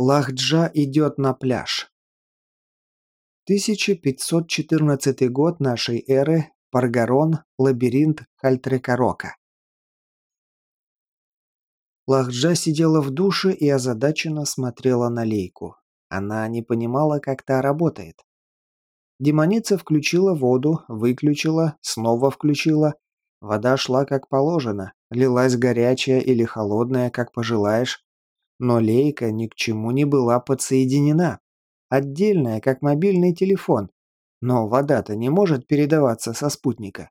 Лахджа идет на пляж. 1514 год нашей эры. Паргарон. Лабиринт Хальтрекарока. Лахджа сидела в душе и озадаченно смотрела на лейку. Она не понимала, как та работает. Демоница включила воду, выключила, снова включила. Вода шла как положено, лилась горячая или холодная, как пожелаешь. Но лейка ни к чему не была подсоединена. Отдельная, как мобильный телефон. Но вода-то не может передаваться со спутника.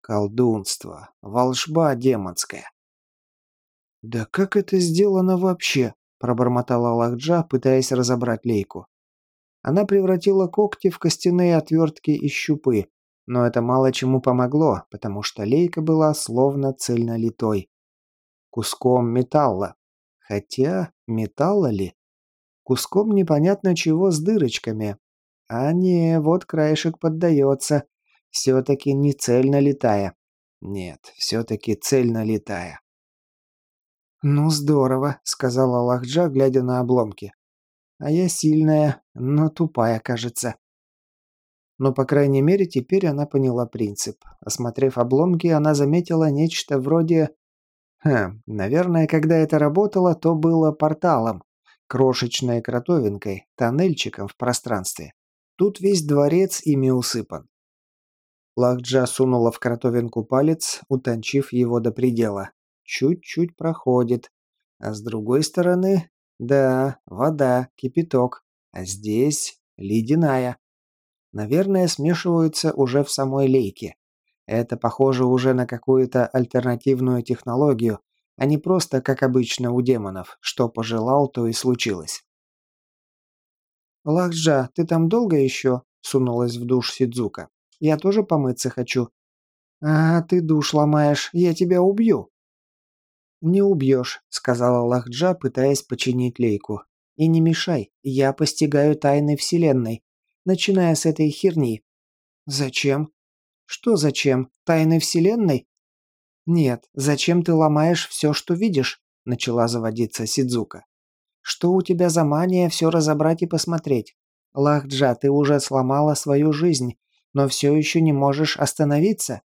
Колдунство. Волшба демонская. «Да как это сделано вообще?» – пробормотала Лахджа, пытаясь разобрать лейку. Она превратила когти в костяные отвертки и щупы, но это мало чему помогло, потому что лейка была словно цельнолитой. Куском металла. Хотя, металла ли? Куском непонятно чего с дырочками. А не, вот краешек поддается. Все-таки не цельно летая. Нет, все-таки цельно летая. «Ну, здорово», — сказала Лахджа, глядя на обломки. «А я сильная, но тупая, кажется». Но, по крайней мере, теперь она поняла принцип. Осмотрев обломки, она заметила нечто вроде Хм, наверное, когда это работало, то было порталом, крошечной кротовинкой, тоннельчиком в пространстве. Тут весь дворец ими усыпан. Лахджа сунула в кротовинку палец, утончив его до предела. Чуть-чуть проходит. А с другой стороны, да, вода, кипяток. А здесь ледяная. Наверное, смешиваются уже в самой лейке. Это похоже уже на какую-то альтернативную технологию, а не просто, как обычно у демонов, что пожелал, то и случилось. «Лахджа, ты там долго еще?» – сунулась в душ Сидзука. «Я тоже помыться хочу». «А, ты душ ломаешь, я тебя убью». «Не убьешь», – сказала Лахджа, пытаясь починить лейку. «И не мешай, я постигаю тайны Вселенной, начиная с этой херни». «Зачем?» Что зачем? Тайны Вселенной? Нет, зачем ты ломаешь все, что видишь? Начала заводиться Сидзука. Что у тебя за мания все разобрать и посмотреть? Лахджа, ты уже сломала свою жизнь, но все еще не можешь остановиться?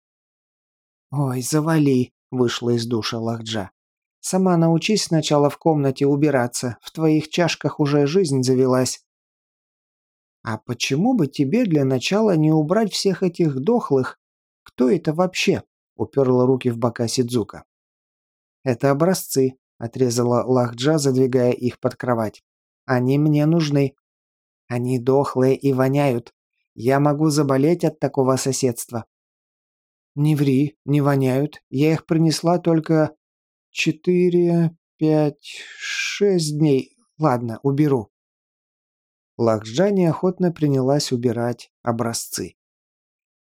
Ой, завали, вышла из душа Лахджа. Сама научись сначала в комнате убираться, в твоих чашках уже жизнь завелась. А почему бы тебе для начала не убрать всех этих дохлых? Кто это вообще? Уперла руки в бока Сидзука. Это образцы, отрезала Лахджа, задвигая их под кровать. Они мне нужны. Они дохлые и воняют. Я могу заболеть от такого соседства. Не ври, не воняют. Я их принесла только четыре, пять, шесть дней. Ладно, уберу. Лахджа неохотно принялась убирать образцы.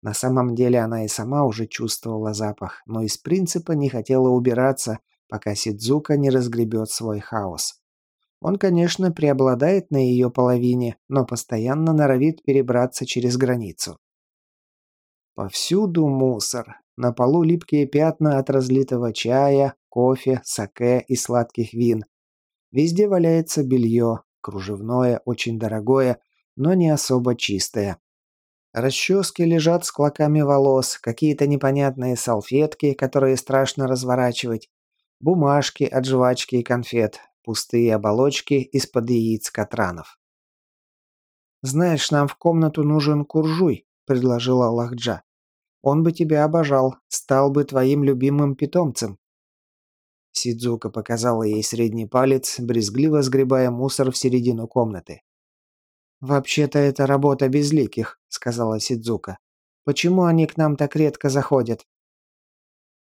На самом деле она и сама уже чувствовала запах, но из принципа не хотела убираться, пока Сидзука не разгребет свой хаос. Он, конечно, преобладает на ее половине, но постоянно норовит перебраться через границу. Повсюду мусор. На полу липкие пятна от разлитого чая, кофе, саке и сладких вин. Везде валяется белье, кружевное, очень дорогое, но не особо чистое. Расчески лежат с клоками волос, какие-то непонятные салфетки, которые страшно разворачивать, бумажки от жвачки и конфет, пустые оболочки из-под яиц катранов. «Знаешь, нам в комнату нужен куржуй», — предложила Лахджа. «Он бы тебя обожал, стал бы твоим любимым питомцем». Сидзука показала ей средний палец, брезгливо сгребая мусор в середину комнаты. «Вообще-то это работа безликих», — сказала Сидзука. «Почему они к нам так редко заходят?»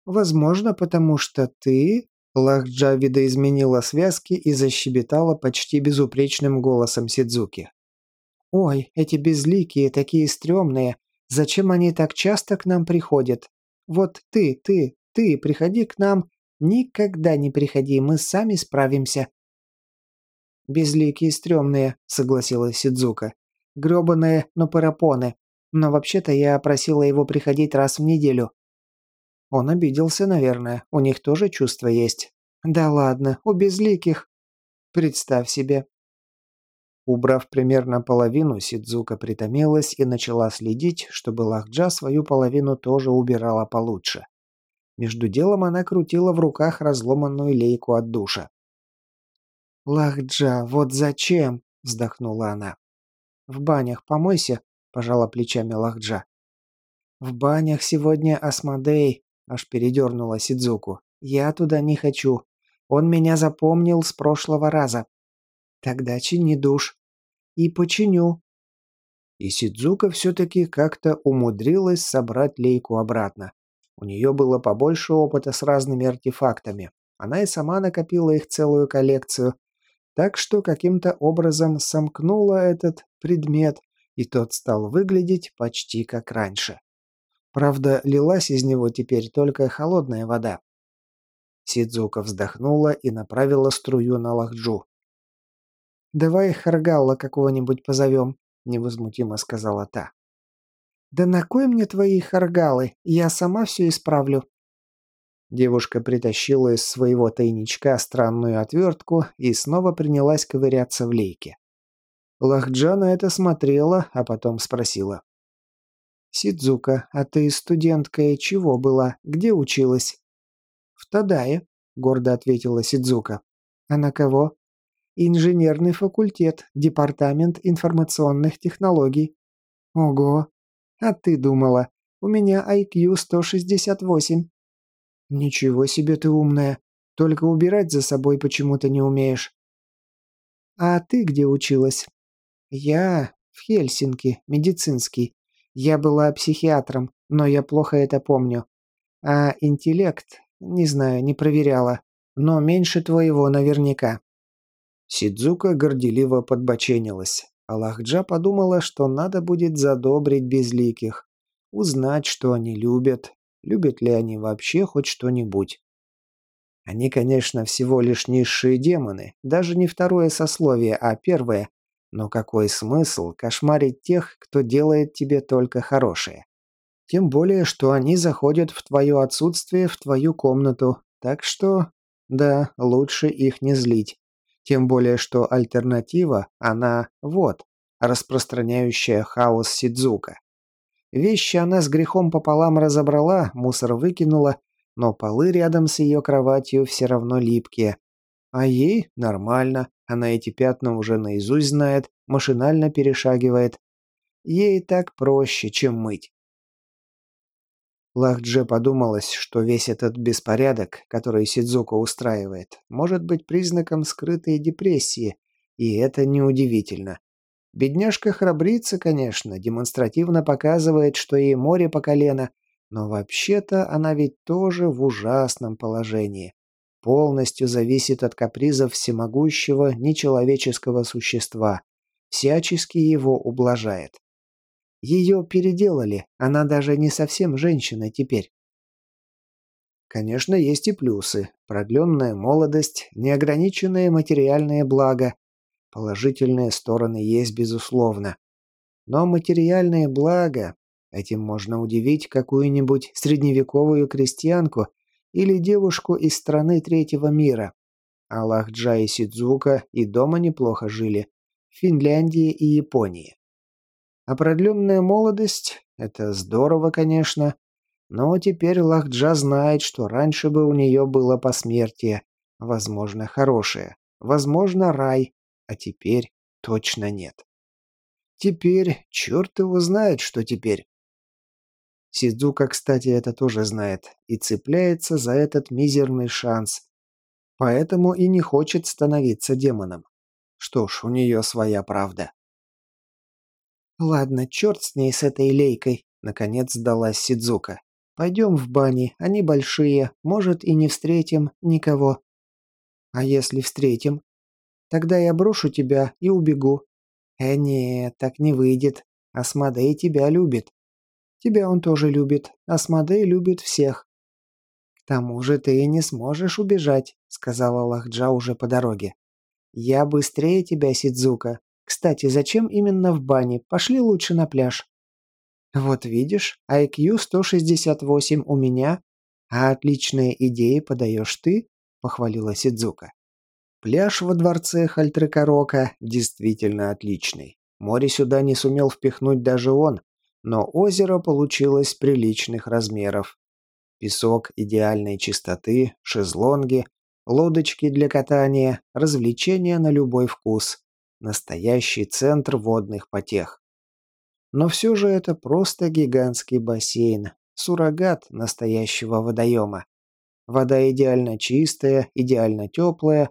«Возможно, потому что ты...» Лахджа видоизменила связки и защебетала почти безупречным голосом Сидзуки. «Ой, эти безликие, такие стрёмные. Зачем они так часто к нам приходят? Вот ты, ты, ты, приходи к нам «Никогда не приходи, мы сами справимся». «Безликие стрёмные», — согласилась Сидзука. «Грёбаные, но парапоны. Но вообще-то я просила его приходить раз в неделю». Он обиделся, наверное. У них тоже чувства есть. «Да ладно, у безликих». «Представь себе, Убрав примерно половину, Сидзука притомилась и начала следить, чтобы Лахджа свою половину тоже убирала получше. Между делом она крутила в руках разломанную лейку от душа. «Лахджа, вот зачем?» – вздохнула она. «В банях помойся», – пожала плечами Лахджа. «В банях сегодня Асмодей», – аж передернула Сидзуку. «Я туда не хочу. Он меня запомнил с прошлого раза. Тогда чини душ. И починю. И Сидзука все-таки как-то умудрилась собрать лейку обратно. У нее было побольше опыта с разными артефактами. Она и сама накопила их целую коллекцию. Так что каким-то образом сомкнула этот предмет, и тот стал выглядеть почти как раньше. Правда, лилась из него теперь только холодная вода. Сидзука вздохнула и направила струю на Лахджу. «Давай Харгалла какого-нибудь позовем», — невозмутимо сказала та. «Да на кой мне твои Харгалы? Я сама все исправлю». Девушка притащила из своего тайничка странную отвертку и снова принялась ковыряться в лейке. Лахджа на это смотрела, а потом спросила. «Сидзука, а ты студенткой чего была? Где училась?» «В Тадае», — гордо ответила Сидзука. «А на кого?» Инженерный факультет, департамент информационных технологий. Ого. А ты думала, у меня IQ 168. Ничего себе ты умная. Только убирать за собой почему-то не умеешь. А ты где училась? Я в Хельсинки, медицинский. Я была психиатром, но я плохо это помню. А интеллект, не знаю, не проверяла. Но меньше твоего наверняка. Сидзука горделиво подбоченилась. Аллахджа подумала, что надо будет задобрить безликих. Узнать, что они любят. Любят ли они вообще хоть что-нибудь. Они, конечно, всего лишь низшие демоны. Даже не второе сословие, а первое. Но какой смысл кошмарить тех, кто делает тебе только хорошее? Тем более, что они заходят в твое отсутствие в твою комнату. Так что, да, лучше их не злить. Тем более, что альтернатива, она вот, распространяющая хаос Сидзука. Вещи она с грехом пополам разобрала, мусор выкинула, но полы рядом с ее кроватью все равно липкие. А ей нормально, она эти пятна уже наизусть знает, машинально перешагивает. Ей так проще, чем мыть. Лахдже подумалось, что весь этот беспорядок, который Сидзука устраивает, может быть признаком скрытой депрессии, и это неудивительно. Бедняжка храбрится, конечно, демонстративно показывает, что ей море по колено, но вообще-то она ведь тоже в ужасном положении. Полностью зависит от капризов всемогущего нечеловеческого существа, всячески его ублажает. Ее переделали, она даже не совсем женщина теперь. Конечно, есть и плюсы. Продленная молодость, неограниченные материальные блага. Положительные стороны есть, безусловно. Но материальные блага... Этим можно удивить какую-нибудь средневековую крестьянку или девушку из страны третьего мира. Аллахджа и Сидзука и дома неплохо жили. В Финляндии и Японии. А продленная молодость – это здорово, конечно. Но теперь Лахджа знает, что раньше бы у нее было посмертие. Возможно, хорошее. Возможно, рай. А теперь точно нет. Теперь черт его знает, что теперь. Сидзука, кстати, это тоже знает и цепляется за этот мизерный шанс. Поэтому и не хочет становиться демоном. Что ж, у нее своя правда. «Ладно, черт с ней, с этой лейкой», — наконец сдалась Сидзука. «Пойдем в бани, они большие, может, и не встретим никого». «А если встретим?» «Тогда я брошу тебя и убегу». «Э, нет, так не выйдет. Асмодей тебя любит». «Тебя он тоже любит. Асмодей любит всех». «К тому же ты и не сможешь убежать», — сказала Лахджа уже по дороге. «Я быстрее тебя, Сидзука. Кстати, зачем именно в бане? Пошли лучше на пляж. Вот видишь, IQ 168 у меня, а отличные идеи подаешь ты, похвалила Сидзука. Пляж во дворце Хальтрекорока действительно отличный. Море сюда не сумел впихнуть даже он, но озеро получилось приличных размеров. Песок идеальной чистоты, шезлонги, лодочки для катания, развлечения на любой вкус. Настоящий центр водных потех. Но все же это просто гигантский бассейн, суррогат настоящего водоема. Вода идеально чистая, идеально теплая,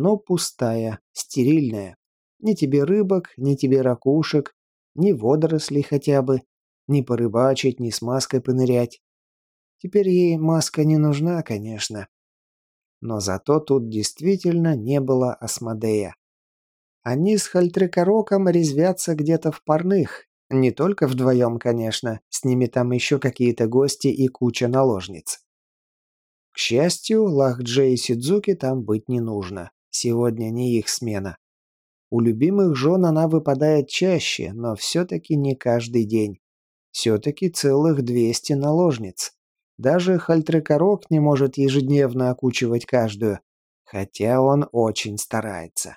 но пустая, стерильная. Ни тебе рыбок, ни тебе ракушек, ни водорослей хотя бы, ни порыбачить, ни с маской понырять. Теперь ей маска не нужна, конечно. Но зато тут действительно не было Асмодея. Они с Хальтрекороком резвятся где-то в парных, не только вдвоем, конечно, с ними там еще какие-то гости и куча наложниц. К счастью, Лахдже и Сидзуки там быть не нужно. Сегодня не их смена. У любимых жен она выпадает чаще, но все-таки не каждый день. Все-таки целых 200 наложниц. Даже Хальтрекорок не может ежедневно окучивать каждую, хотя он очень старается.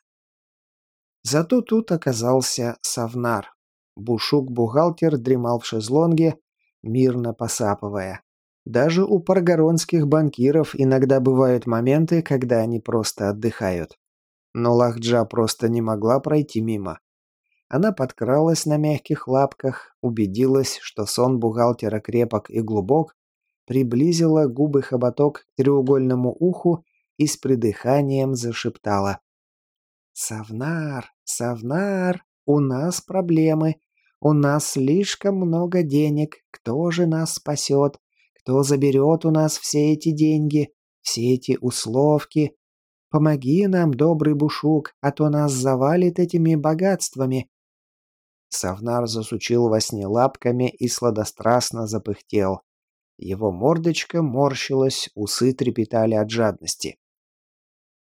Зато тут оказался Савнар. Бушук-бухгалтер дремал в шезлонге, мирно посапывая. Даже у паргоронских банкиров иногда бывают моменты, когда они просто отдыхают. Но Лахджа просто не могла пройти мимо. Она подкралась на мягких лапках, убедилась, что сон бухгалтера крепок и глубок, приблизила губы хоботок к треугольному уху и с придыханием зашептала. «Савнар, Савнар, у нас проблемы. У нас слишком много денег. Кто же нас спасет? Кто заберет у нас все эти деньги? Все эти условки? Помоги нам, добрый Бушук, а то нас завалит этими богатствами». Савнар засучил во сне лапками и сладострастно запыхтел. Его мордочка морщилась, усы трепетали от жадности.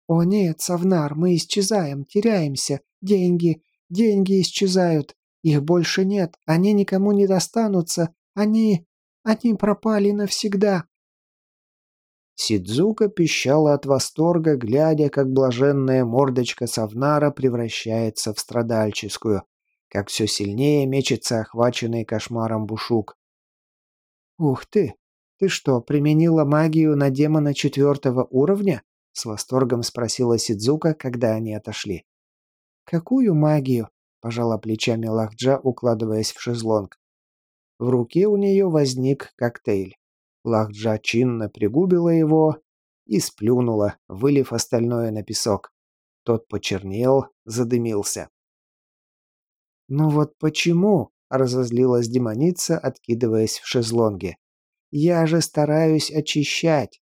«О нет, Савнар, мы исчезаем, теряемся. Деньги, деньги исчезают. Их больше нет, они никому не достанутся, они... они пропали навсегда». Сидзука пищала от восторга, глядя, как блаженная мордочка Савнара превращается в страдальческую, как все сильнее мечется охваченный кошмаром Бушук. «Ух ты! Ты что, применила магию на демона четвертого уровня?» — с восторгом спросила Сидзука, когда они отошли. «Какую магию?» пожала плечами Лахджа, укладываясь в шезлонг. В руке у нее возник коктейль. Лахджа чинно пригубила его и сплюнула, вылив остальное на песок. Тот почернел, задымился. «Ну вот почему?» – разозлилась демоница, откидываясь в шезлонге. «Я же стараюсь очищать».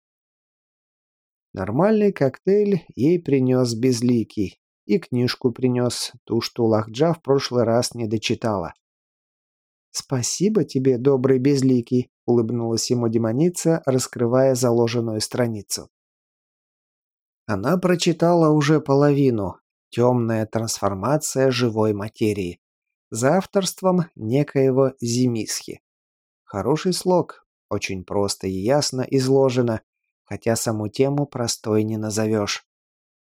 Нормальный коктейль ей принес безликий, и книжку принес, ту, что Лахджа в прошлый раз не дочитала. «Спасибо тебе, добрый безликий», — улыбнулась ему демоница, раскрывая заложенную страницу. Она прочитала уже половину. «Темная трансформация живой материи» за авторством некоего Зимисхи. Хороший слог, очень просто и ясно изложено, хотя саму тему простой не назовешь.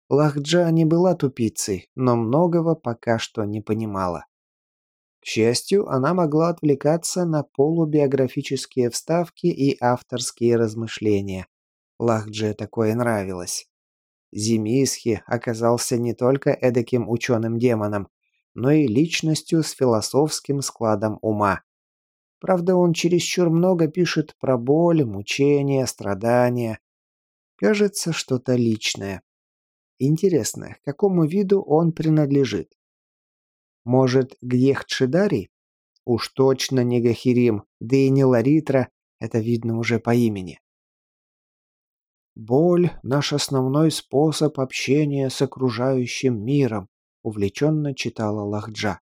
Лахджа не была тупицей, но многого пока что не понимала. К счастью, она могла отвлекаться на полубиографические вставки и авторские размышления. Лахдже такое нравилось. Зимисхи оказался не только эдаким ученым-демоном, но и личностью с философским складом ума. Правда, он чересчур много пишет про боль, мучения, страдания. Кажется, что-то личное. Интересно, к какому виду он принадлежит? Может, к Ехтшидари? Уж точно не Гахирим, да и не Ларитра, это видно уже по имени. «Боль – наш основной способ общения с окружающим миром», – увлеченно читала Лахджа.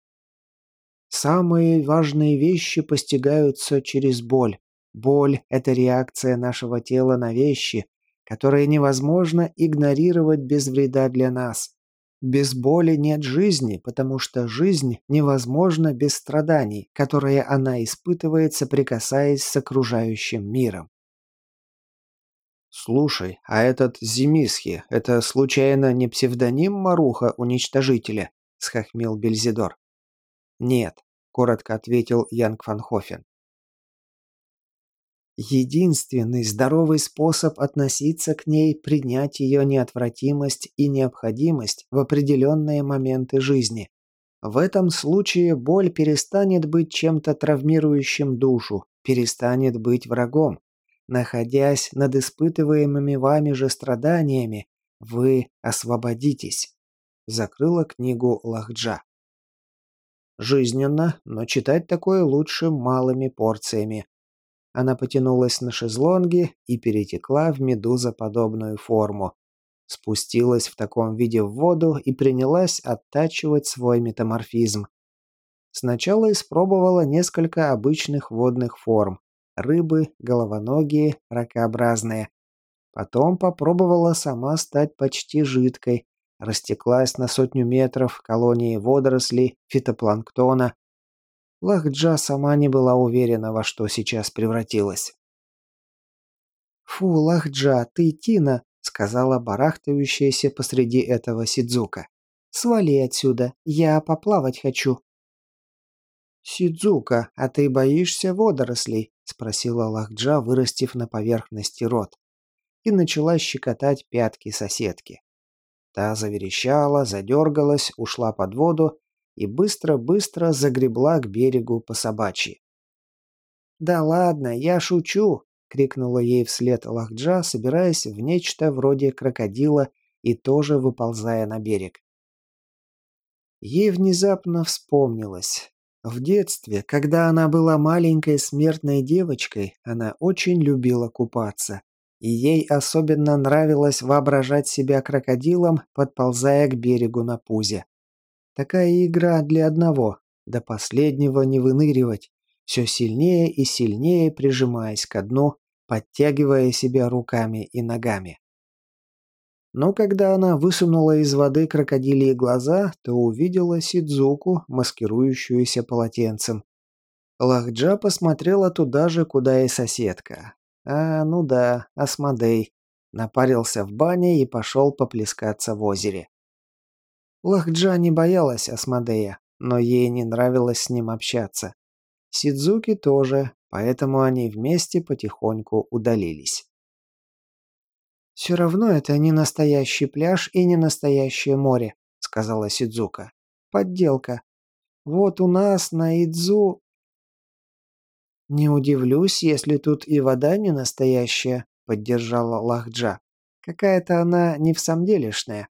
«Самые важные вещи постигаются через боль. Боль – это реакция нашего тела на вещи, которые невозможно игнорировать без вреда для нас. Без боли нет жизни, потому что жизнь невозможна без страданий, которые она испытывает, соприкасаясь с окружающим миром. «Слушай, а этот Зимисхи, это случайно не псевдоним Маруха-уничтожителя?» – схохмел Бельзидор. «Нет», – коротко ответил Янг Фанхофен. Единственный здоровый способ относиться к ней – принять ее неотвратимость и необходимость в определенные моменты жизни. В этом случае боль перестанет быть чем-то травмирующим душу, перестанет быть врагом. Находясь над испытываемыми вами же страданиями, вы освободитесь. Закрыла книгу Лахджа. Жизненно, но читать такое лучше малыми порциями. Она потянулась на шезлонге и перетекла в медузоподобную форму. Спустилась в таком виде в воду и принялась оттачивать свой метаморфизм. Сначала испробовала несколько обычных водных форм, рыбы, головоногие, ракообразные. Потом попробовала сама стать почти жидкой, растеклась на сотню метров колонии водорослей, фитопланктона. Лахджа сама не была уверена, во что сейчас превратилась. «Фу, Лахджа, ты Тина!» — сказала барахтающаяся посреди этого Сидзука. «Свали отсюда, я поплавать хочу». «Сидзука, а ты боишься водорослей?» — спросила Лахджа, вырастив на поверхности рот. И начала щекотать пятки соседки. Та заверещала, задергалась, ушла под воду и быстро-быстро загребла к берегу по собачьи. «Да ладно, я шучу!» — крикнула ей вслед Лахджа, собираясь в нечто вроде крокодила и тоже выползая на берег. Ей внезапно вспомнилось. В детстве, когда она была маленькой смертной девочкой, она очень любила купаться. И ей особенно нравилось воображать себя крокодилом, подползая к берегу на пузе. Такая игра для одного, до последнего не выныривать, все сильнее и сильнее прижимаясь ко дну, подтягивая себя руками и ногами. Но когда она высунула из воды крокодилии глаза, то увидела Сидзуку, маскирующуюся полотенцем. Лахджа посмотрела туда же, куда и соседка. А, ну да, Асмодей. Напарился в бане и пошел поплескаться в озере. Лахджа не боялась Асмодея, но ей не нравилось с ним общаться. Сидзуки тоже, поэтому они вместе потихоньку удалились. «Все равно это не настоящий пляж и не настоящее море», — сказала Сидзука. «Подделка. Вот у нас на Идзу...» «Не удивлюсь, если тут и вода не настоящая», — поддержала Лахджа. «Какая-то она не в самом делешная».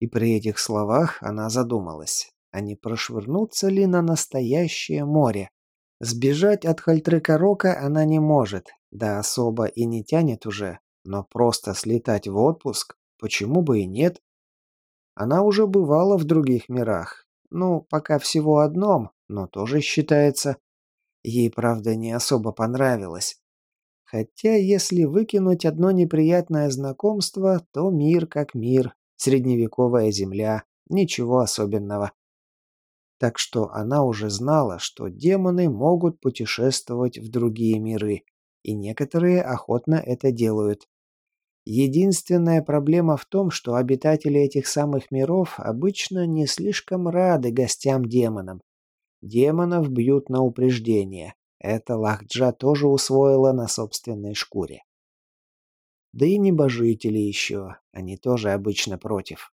И при этих словах она задумалась, а не прошвырнуться ли на настоящее море. Сбежать от Хальтрыкорока она не может, да особо и не тянет уже, но просто слетать в отпуск, почему бы и нет? Она уже бывала в других мирах. Ну, пока всего одном, но тоже считается. Ей, правда, не особо понравилось. Хотя, если выкинуть одно неприятное знакомство, то мир как мир, средневековая земля, ничего особенного. Так что она уже знала, что демоны могут путешествовать в другие миры, и некоторые охотно это делают. Единственная проблема в том, что обитатели этих самых миров обычно не слишком рады гостям-демонам. Демонов бьют на упреждение. Это Лахджа тоже усвоила на собственной шкуре. Да и небожители еще, они тоже обычно против.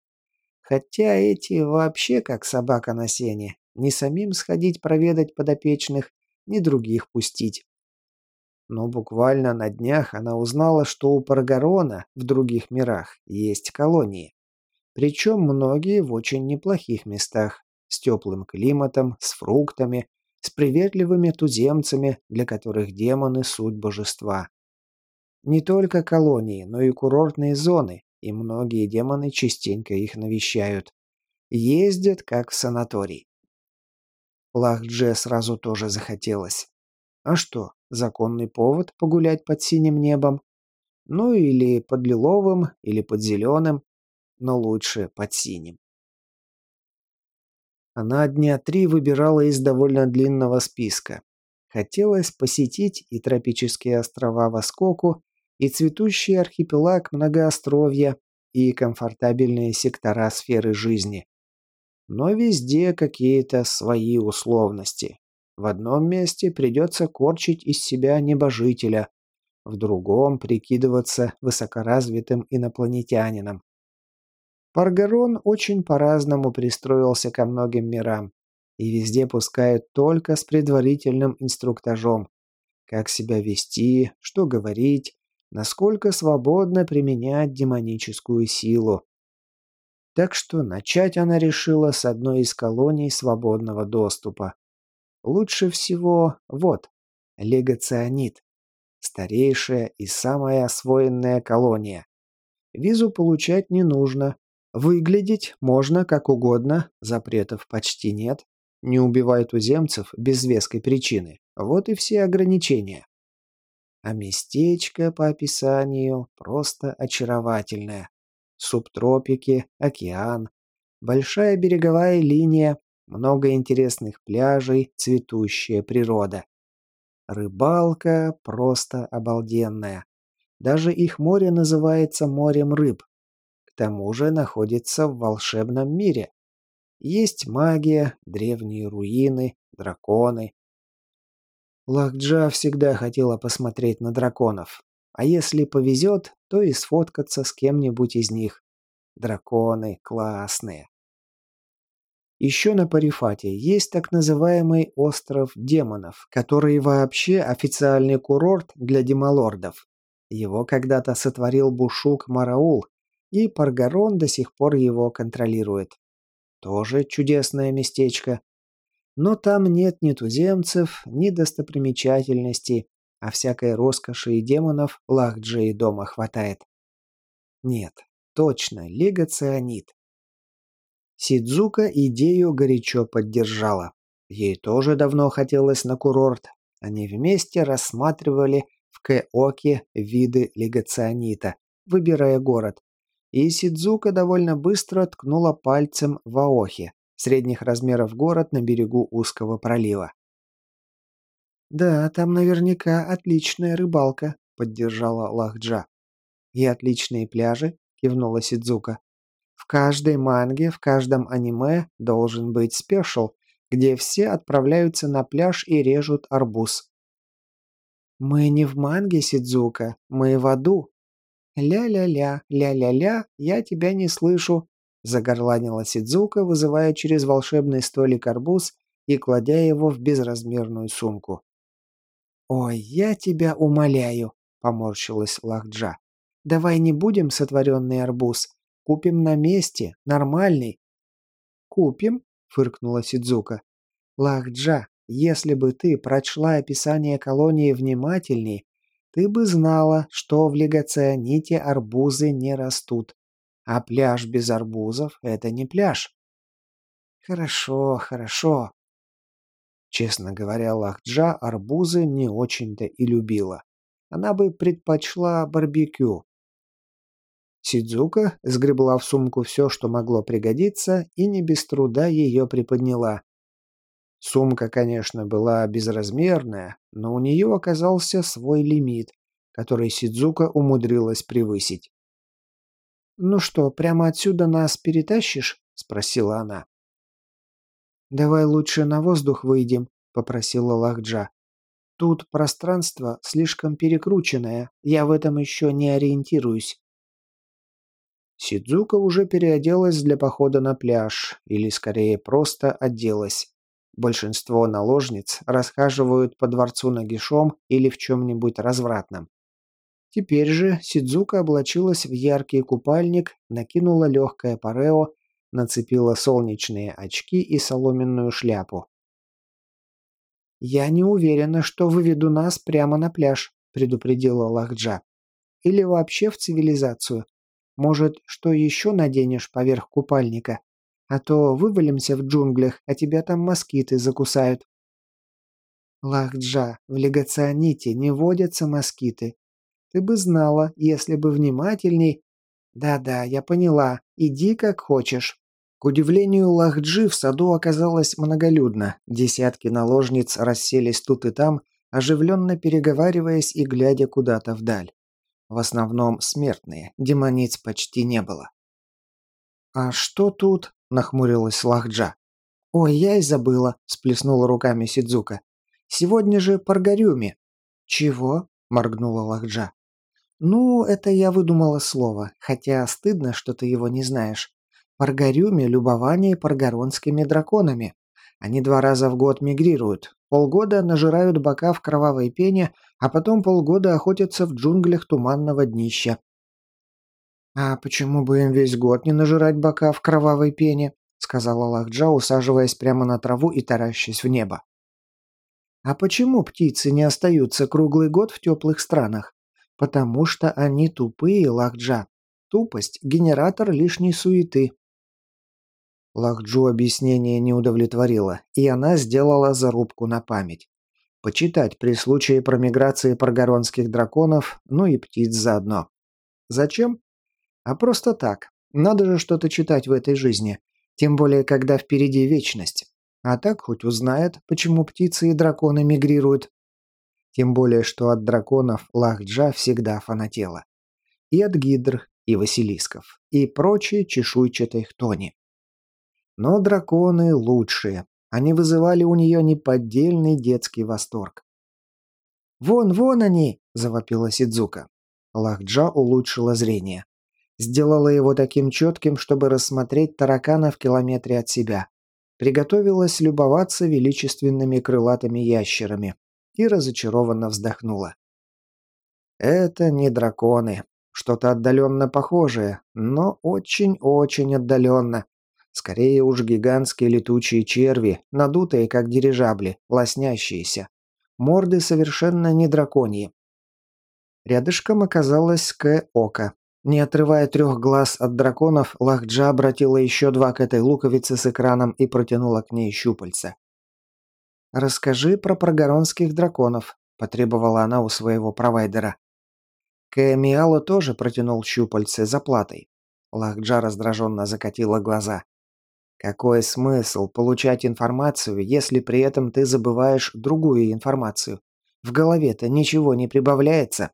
Хотя эти вообще как собака на сене, не самим сходить проведать подопечных, ни других пустить. Но буквально на днях она узнала, что у Паргарона в других мирах есть колонии. Причем многие в очень неплохих местах, с теплым климатом, с фруктами, с приветливыми туземцами, для которых демоны – суть божества. Не только колонии, но и курортные зоны, и многие демоны частенько их навещают. Ездят, как в санаторий. Лахдже сразу тоже захотелось. А что, законный повод погулять под синим небом? Ну или под лиловым, или под зеленым, но лучше под синим. Она дня три выбирала из довольно длинного списка. Хотелось посетить и тропические острова Воскоку, и цветущий архипелаг многоостровья, и комфортабельные сектора сферы жизни. Но везде какие-то свои условности. В одном месте придется корчить из себя небожителя, в другом прикидываться высокоразвитым инопланетянином. Паргарон очень по-разному пристроился ко многим мирам, и везде пускают только с предварительным инструктажом. Как себя вести, что говорить, насколько свободно применять демоническую силу. Так что начать она решила с одной из колоний свободного доступа. Лучше всего вот, легоционит. Старейшая и самая освоенная колония. Визу получать не нужно. Выглядеть можно как угодно, запретов почти нет. Не убивай туземцев без веской причины. Вот и все ограничения. А местечко по описанию просто очаровательное. Субтропики, океан, большая береговая линия, много интересных пляжей, цветущая природа. Рыбалка просто обалденная. Даже их море называется морем рыб. К тому же находится в волшебном мире. Есть магия, древние руины, драконы. Лахджа всегда хотела посмотреть на драконов. А если повезет, то и сфоткаться с кем-нибудь из них. Драконы классные. Еще на Парифате есть так называемый остров демонов, который вообще официальный курорт для демолордов. Его когда-то сотворил Бушук Мараул, и Паргарон до сих пор его контролирует. Тоже чудесное местечко. Но там нет ни туземцев, ни достопримечательностей, а всякой роскоши и демонов Лахджи дома хватает. Нет, точно, Лига Цианид. Сидзука идею горячо поддержала. Ей тоже давно хотелось на курорт. Они вместе рассматривали в Кэоке виды лигоцианита, выбирая город, и Сидзука довольно быстро ткнула пальцем в Аохи, средних размеров город на берегу узкого пролива. «Да, там наверняка отличная рыбалка», — поддержала Лахджа. «И отличные пляжи», — кивнула Сидзука. «В каждой манге, в каждом аниме должен быть спешл, где все отправляются на пляж и режут арбуз». «Мы не в манге, Сидзука, мы в аду», «Ля-ля-ля, ля-ля-ля, я тебя не слышу», — загорланила Сидзука, вызывая через волшебный столик арбуз и кладя его в безразмерную сумку. «Ой, я тебя умоляю», — поморщилась Лахджа. «Давай не будем сотворенный арбуз. Купим на месте, нормальный». «Купим?» — фыркнула Сидзука. «Лахджа, если бы ты прочла описание колонии внимательней, ты бы знала, что в легоцианите арбузы не растут. А пляж без арбузов – это не пляж. Хорошо, хорошо. Честно говоря, Лахджа арбузы не очень-то и любила. Она бы предпочла барбекю. Сидзука сгребла в сумку все, что могло пригодиться, и не без труда ее приподняла. Сумка, конечно, была безразмерная, но у нее оказался свой лимит, который Сидзука умудрилась превысить. «Ну что, прямо отсюда нас перетащишь?» – спросила она. «Давай лучше на воздух выйдем», – попросила Лахджа. «Тут пространство слишком перекрученное, я в этом еще не ориентируюсь». Сидзука уже переоделась для похода на пляж, или скорее просто оделась. Большинство наложниц расхаживают по дворцу нагишом или в чем-нибудь развратном. Теперь же Сидзука облачилась в яркий купальник, накинула легкое парео, нацепила солнечные очки и соломенную шляпу. «Я не уверена, что выведу нас прямо на пляж», — предупредила Лахджа. «Или вообще в цивилизацию. Может, что еще наденешь поверх купальника?» А то вывалимся в джунглях, а тебя там москиты закусают. Лахджа, в легоционите не водятся москиты. Ты бы знала, если бы внимательней... Да-да, я поняла. Иди как хочешь. К удивлению Лахджи в саду оказалось многолюдно. Десятки наложниц расселись тут и там, оживленно переговариваясь и глядя куда-то вдаль. В основном смертные, демониц почти не было. «А что тут?» – нахмурилась Лахджа. «Ой, я и забыла», – сплеснула руками Сидзука. «Сегодня же Паргарюми». «Чего?» – моргнула Лахджа. «Ну, это я выдумала слово, хотя стыдно, что ты его не знаешь. Паргарюми – любование паргаронскими драконами. Они два раза в год мигрируют. Полгода нажирают бока в кровавой пене, а потом полгода охотятся в джунглях туманного днища. «А почему бы им весь год не нажирать бока в кровавой пене?» — сказала Лахджа, усаживаясь прямо на траву и таращась в небо. «А почему птицы не остаются круглый год в теплых странах? Потому что они тупые, Лахджа. Тупость — генератор лишней суеты». Лахджу объяснение не удовлетворило, и она сделала зарубку на память. Почитать при случае про миграции паргоронских драконов, ну и птиц заодно. Зачем? А просто так. Надо же что-то читать в этой жизни. Тем более, когда впереди вечность. А так хоть узнает, почему птицы и драконы мигрируют. Тем более, что от драконов Лахджа всегда фанатела. И от гидр, и василисков, и прочей чешуйчатой хтони. Но драконы лучшие. Они вызывали у нее неподдельный детский восторг. «Вон, вон они!» – завопила Сидзука. Лахджа улучшила зрение. Сделала его таким четким, чтобы рассмотреть таракана в километре от себя. Приготовилась любоваться величественными крылатыми ящерами. И разочарованно вздохнула. Это не драконы. Что-то отдаленно похожее, но очень-очень отдаленно. Скорее уж гигантские летучие черви, надутые как дирижабли, лоснящиеся. Морды совершенно не драконьи. Рядышком оказалась К-Ока, не отрывая трех глаз от драконов, Лахджа обратила еще два к этой луковице с экраном и протянула к ней щупальца. «Расскажи про прогоронских драконов», – потребовала она у своего провайдера. Кэмиало тоже протянул щупальце за платой. Лахджа раздраженно закатила глаза. «Какой смысл получать информацию, если при этом ты забываешь другую информацию? В голове-то ничего не прибавляется?»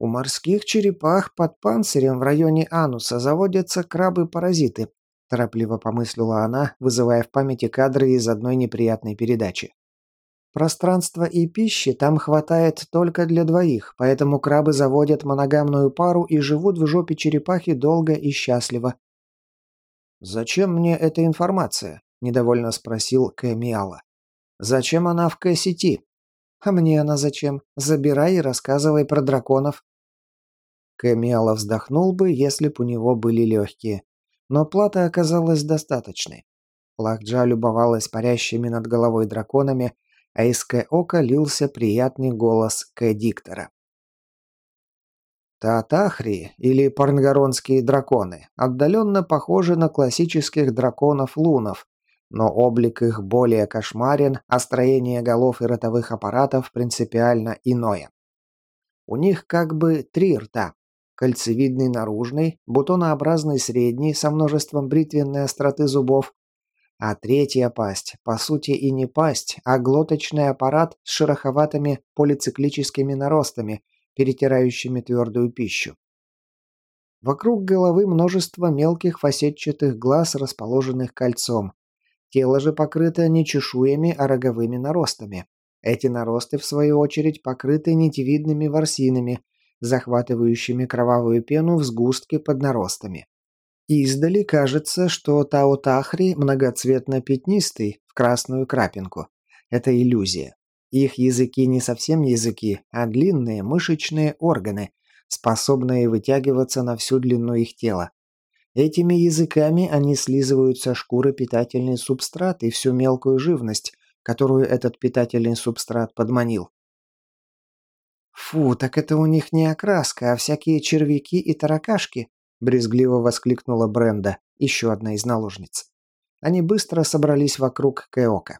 У морских черепах под панцирем в районе ануса заводятся крабы-паразиты, торопливо помыслила она, вызывая в памяти кадры из одной неприятной передачи. Пространства и пищи там хватает только для двоих, поэтому крабы заводят моногамную пару и живут в жопе черепахи долго и счастливо. «Зачем мне эта информация?» – недовольно спросил Кэмиала. «Зачем она в К-сети?» А мне она зачем? Забирай и рассказывай про драконов. Кэмиала вздохнул бы, если б у него были легкие. Но плата оказалась достаточной. Лахджа любовалась парящими над головой драконами, а из К-ока лился приятный голос К-диктора. Таатахри, или парнгаронские драконы, отдаленно похожи на классических драконов-лунов, но облик их более кошмарен, а строение голов и ротовых аппаратов принципиально иное. У них как бы три рта. Кольцевидный наружный, бутонообразный средний со множеством бритвенной остроты зубов, а третья пасть, по сути и не пасть, а глоточный аппарат с шероховатыми полициклическими наростами, перетирающими твердую пищу. Вокруг головы множество мелких фасетчатых глаз, расположенных кольцом, Тело же покрыто не чешуями, а роговыми наростами. Эти наросты, в свою очередь, покрыты нитевидными ворсинами, захватывающими кровавую пену в сгустке под наростами. Издали кажется, что таутахри многоцветно-пятнистый в красную крапинку. Это иллюзия. Их языки не совсем языки, а длинные мышечные органы, способные вытягиваться на всю длину их тела. Этими языками они слизывают со шкуры питательный субстрат и всю мелкую живность, которую этот питательный субстрат подманил. «Фу, так это у них не окраска, а всякие червяки и таракашки», брезгливо воскликнула Бренда, еще одна из наложниц. Они быстро собрались вокруг Кэока.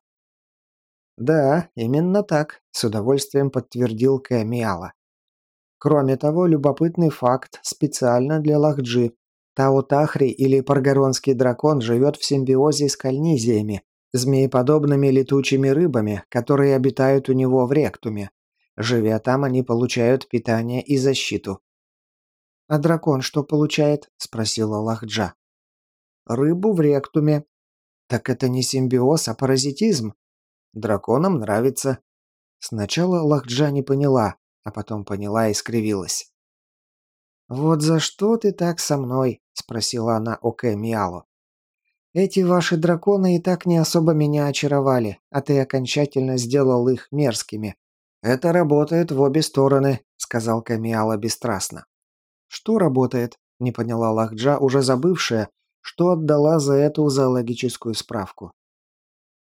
«Да, именно так», — с удовольствием подтвердил Кэ Миала. Кроме того, любопытный факт специально для Лахджи. Таутахри или Паргаронский дракон живет в симбиозе с кальнизиями, змееподобными летучими рыбами, которые обитают у него в ректуме. Живя там, они получают питание и защиту. «А дракон что получает?» – спросила Лахджа. «Рыбу в ректуме». «Так это не симбиоз, а паразитизм?» «Драконам нравится». Сначала Лахджа не поняла, а потом поняла и скривилась. «Вот за что ты так со мной?» – спросила она Оке Миало. «Эти ваши драконы и так не особо меня очаровали, а ты окончательно сделал их мерзкими». «Это работает в обе стороны», – сказал Камиала бесстрастно. «Что работает?» – не поняла Лахджа, уже забывшая, что отдала за эту зоологическую справку.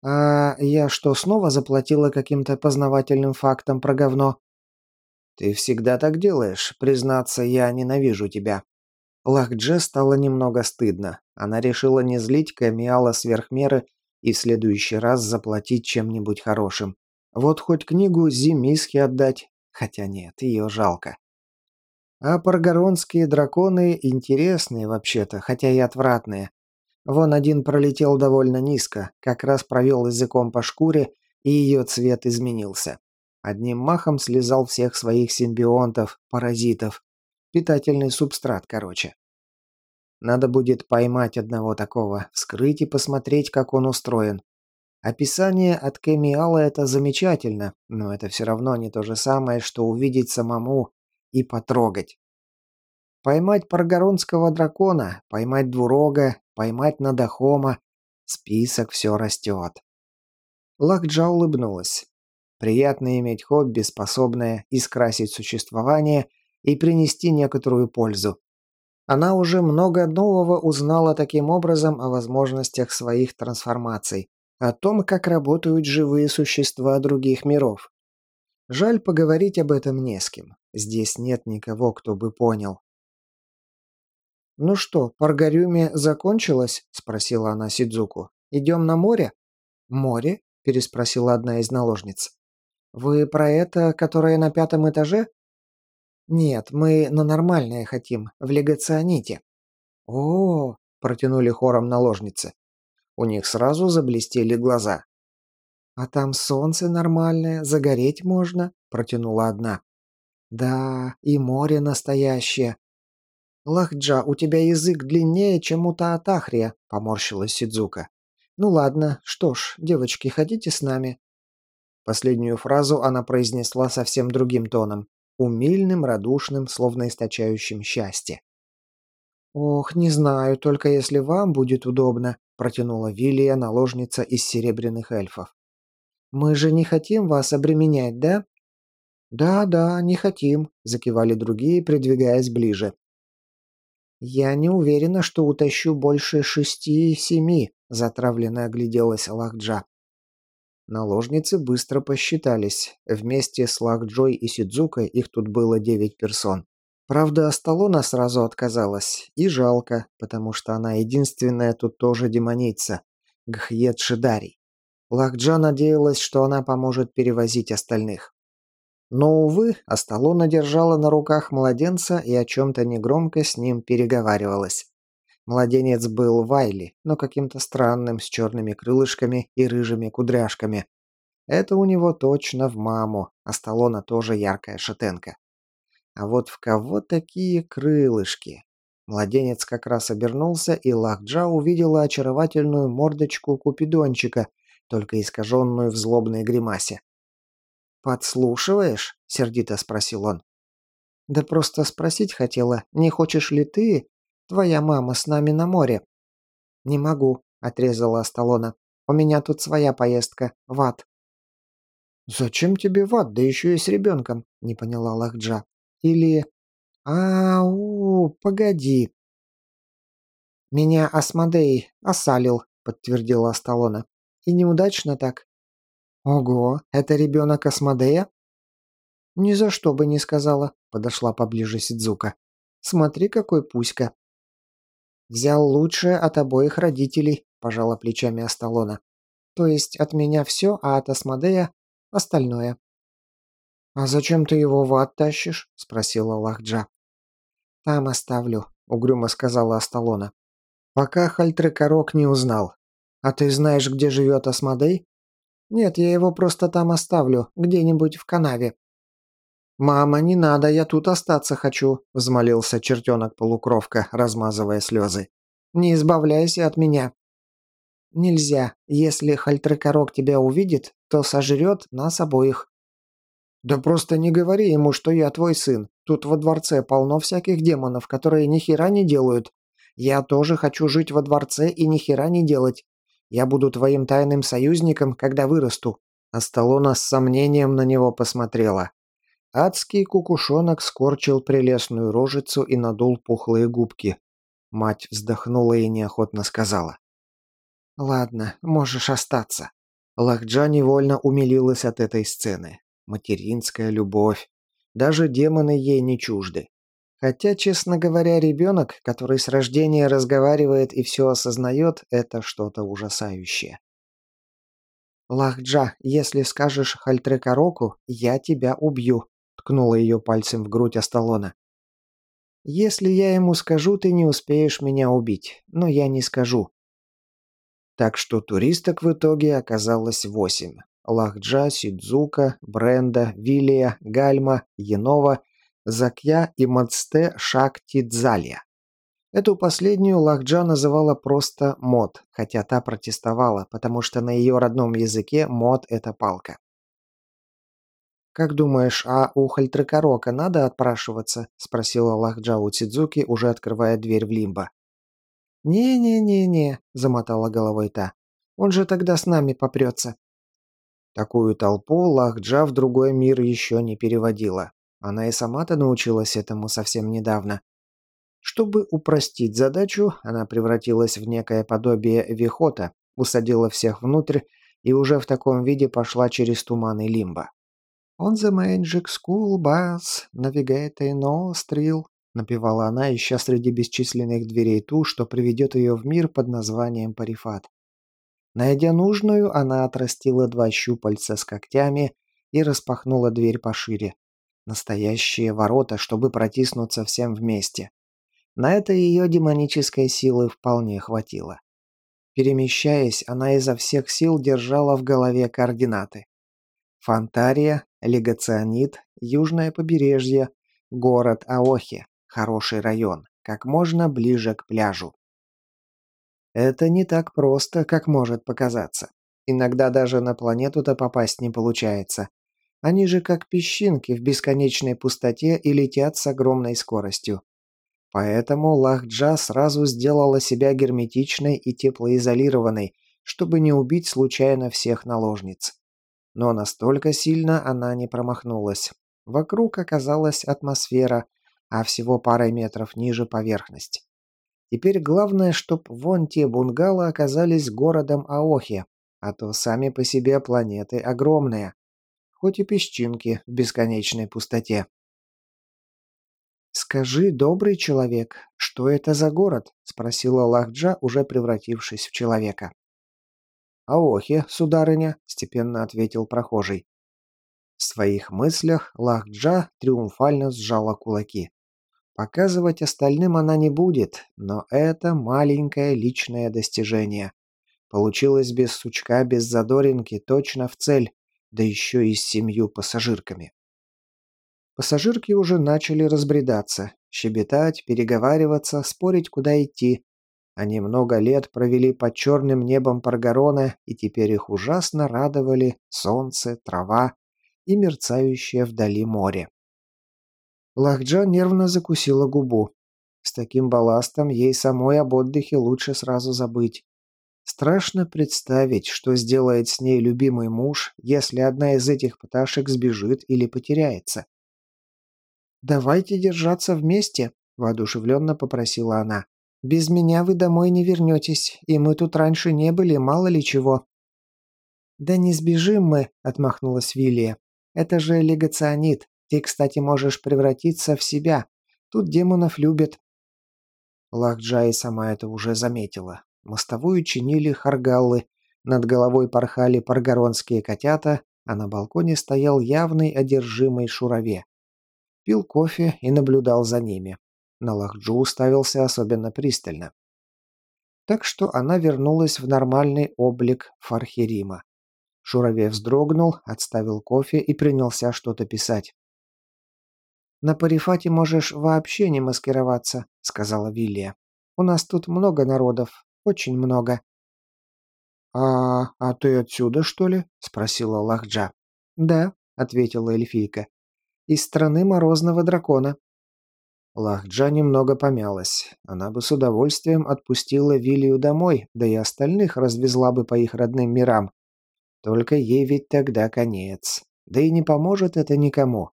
«А я что, снова заплатила каким-то познавательным фактом про говно?» «Ты всегда так делаешь. Признаться, я ненавижу тебя». Лахдже стало немного стыдно. Она решила не злить Камиала сверх меры и в следующий раз заплатить чем-нибудь хорошим. Вот хоть книгу Зимисхи отдать, хотя нет, ее жалко. А паргоронские драконы интересные вообще-то, хотя и отвратные. Вон один пролетел довольно низко, как раз провел языком по шкуре, и ее цвет изменился. Одним махом слезал всех своих симбионтов, паразитов. Питательный субстрат, короче. Надо будет поймать одного такого, вскрыть и посмотреть, как он устроен. Описание от Кэмиала это замечательно, но это все равно не то же самое, что увидеть самому и потрогать. Поймать паргоронского дракона, поймать двурога, поймать надахома. Список все растет. Лакджа улыбнулась. Приятно иметь хобби, способное искрасить существование и принести некоторую пользу. Она уже много нового узнала таким образом о возможностях своих трансформаций, о том, как работают живые существа других миров. Жаль поговорить об этом не с кем. Здесь нет никого, кто бы понял. «Ну что, Паргарюми закончилось?» – спросила она Сидзуку. «Идем на море?» «Море?» – переспросила одна из наложниц. «Вы про это, которое на пятом этаже?» «Нет, мы на нормальное хотим, в легационите». «О-о-о!» – протянули хором наложницы. У них сразу заблестели глаза. «А там солнце нормальное, загореть можно», – протянула одна. «Да, и море настоящее». «Лахджа, у тебя язык длиннее, чем у Таатахрия», – поморщилась Сидзука. «Ну ладно, что ж, девочки, хотите с нами?» Последнюю фразу она произнесла совсем другим тоном, умильным, радушным, словно источающим счастье. «Ох, не знаю, только если вам будет удобно», протянула Вилия, наложница из серебряных эльфов. «Мы же не хотим вас обременять, да?» «Да-да, не хотим», – закивали другие, придвигаясь ближе. «Я не уверена, что утащу больше шести-семи», – затравленно огляделась Лахджа. Наложницы быстро посчитались. Вместе с Лахджой и Сидзукой их тут было девять персон. Правда, Асталона сразу отказалась. И жалко, потому что она единственная тут тоже демоница. Гхьет Шидарий. Лахджа надеялась, что она поможет перевозить остальных. Но, увы, Асталона держала на руках младенца и о чем-то негромко с ним переговаривалась. Младенец был Вайли, но каким-то странным, с черными крылышками и рыжими кудряшками. Это у него точно в маму, Асталона тоже яркая шатенка. А вот в кого такие крылышки? Младенец как раз обернулся, и Лахджа увидела очаровательную мордочку Купидончика, только искаженную в злобной гримасе. «Подслушиваешь?» – сердито спросил он. «Да просто спросить хотела, не хочешь ли ты? Твоя мама с нами на море». «Не могу», – отрезала Асталона. «У меня тут своя поездка, в ад». «Зачем тебе в ад, да еще и с ребенком?» – не поняла Лахджа. Или... «Ау, погоди!» «Меня Асмодей осалил», — подтвердила Асталона. «И неудачно так». «Ого, это ребенок Асмодея?» «Ни за что бы не сказала», — подошла поближе Сидзука. «Смотри, какой пуська». «Взял лучшее от обоих родителей», — пожала плечами Асталона. «То есть от меня все, а от Асмодея — остальное». «А зачем ты его в ад тащишь?» – спросила Лахджа. «Там оставлю», – угрюмо сказала Асталона. «Пока Хальтрекорок не узнал. А ты знаешь, где живет Асмодей?» «Нет, я его просто там оставлю, где-нибудь в канаве». «Мама, не надо, я тут остаться хочу», – взмолился чертенок-полукровка, размазывая слезы. «Не избавляйся от меня». «Нельзя. Если Хальтрекорок тебя увидит, то сожрет нас обоих». «Да просто не говори ему, что я твой сын. Тут во дворце полно всяких демонов, которые ни хера не делают. Я тоже хочу жить во дворце и ни хера не делать. Я буду твоим тайным союзником, когда вырасту». Асталона с сомнением на него посмотрела. Адский кукушонок скорчил прелестную рожицу и надул пухлые губки. Мать вздохнула и неохотно сказала. «Ладно, можешь остаться». Лахджа невольно умилилась от этой сцены. Материнская любовь. Даже демоны ей не чужды. Хотя, честно говоря, ребенок, который с рождения разговаривает и все осознает, это что-то ужасающее. «Лахджа, если скажешь Хальтрекароку, я тебя убью», ткнула ее пальцем в грудь Асталона. «Если я ему скажу, ты не успеешь меня убить, но я не скажу». Так что туристок в итоге оказалось восемь. Лахджа, Сидзука, Бренда, Вилия, Гальма, Янова, Закья и Мацте Шактидзалия. Эту последнюю Лахджа называла просто мод, хотя та протестовала, потому что на ее родном языке мод – это палка. «Как думаешь, а у Хальтрекорока надо отпрашиваться?» – спросила Лахджау Цидзуки, уже открывая дверь в лимбо. «Не-не-не-не», – замотала головой та. «Он же тогда с нами попрется». Такую толпу Лахджа в другой мир еще не переводила. Она и сама-то научилась этому совсем недавно. Чтобы упростить задачу, она превратилась в некое подобие вихота, усадила всех внутрь и уже в таком виде пошла через туманы лимба. «On the magic school bus, navigating Nostril», — напевала она, ища среди бесчисленных дверей ту, что приведет ее в мир под названием Парифат. Найдя нужную, она отрастила два щупальца с когтями и распахнула дверь пошире. Настоящие ворота, чтобы протиснуться всем вместе. На это ее демонической силы вполне хватило. Перемещаясь, она изо всех сил держала в голове координаты. Фантария, Легационит, Южное побережье, город Аохи, хороший район, как можно ближе к пляжу. Это не так просто, как может показаться. Иногда даже на планету-то попасть не получается. Они же как песчинки в бесконечной пустоте и летят с огромной скоростью. Поэтому Лахджа сразу сделала себя герметичной и теплоизолированной, чтобы не убить случайно всех наложниц. Но настолько сильно она не промахнулась. Вокруг оказалась атмосфера, а всего парой метров ниже поверхность. Теперь главное, чтоб вон те бунгало оказались городом Аохи, а то сами по себе планеты огромные. Хоть и песчинки в бесконечной пустоте. «Скажи, добрый человек, что это за город?» – спросила Лахджа, уже превратившись в человека. «Аохи, сударыня», — степенно ответил прохожий. В своих мыслях Лахджа триумфально сжала кулаки. Показывать остальным она не будет, но это маленькое личное достижение. Получилось без сучка, без задоринки, точно в цель, да еще и с семью пассажирками. Пассажирки уже начали разбредаться, щебетать, переговариваться, спорить, куда идти, они много лет провели под черным небом Паргарона, и теперь их ужасно радовали солнце, трава и мерцающее вдали море. Лахджа нервно закусила губу. С таким балластом ей самой об отдыхе лучше сразу забыть. Страшно представить, что сделает с ней любимый муж, если одна из этих пташек сбежит или потеряется. «Давайте держаться вместе», – воодушевленно попросила она. Без меня вы домой не вернетесь, и мы тут раньше не были, мало ли чего». «Да не сбежим мы», — отмахнулась Вилия. «Это же легационит. Ты, кстати, можешь превратиться в себя. Тут демонов любят». Лахджай сама это уже заметила. Мостовую чинили харгаллы, над головой порхали паргоронские котята, а на балконе стоял явный одержимый шураве. Пил кофе и наблюдал за ними. На Лахджу уставился особенно пристально. Так что она вернулась в нормальный облик Фархирима. Шуравей вздрогнул, отставил кофе и принялся что-то писать. «На парифате можешь вообще не маскироваться», — сказала Вилия. «У нас тут много народов, очень много». «А, а ты отсюда, что ли?» — спросила Лахджа. «Да», — ответила эльфийка. «Из страны морозного дракона». Лахджа немного помялась. Она бы с удовольствием отпустила Вилию домой, да и остальных развезла бы по их родным мирам. Только ей ведь тогда конец. Да и не поможет это никому.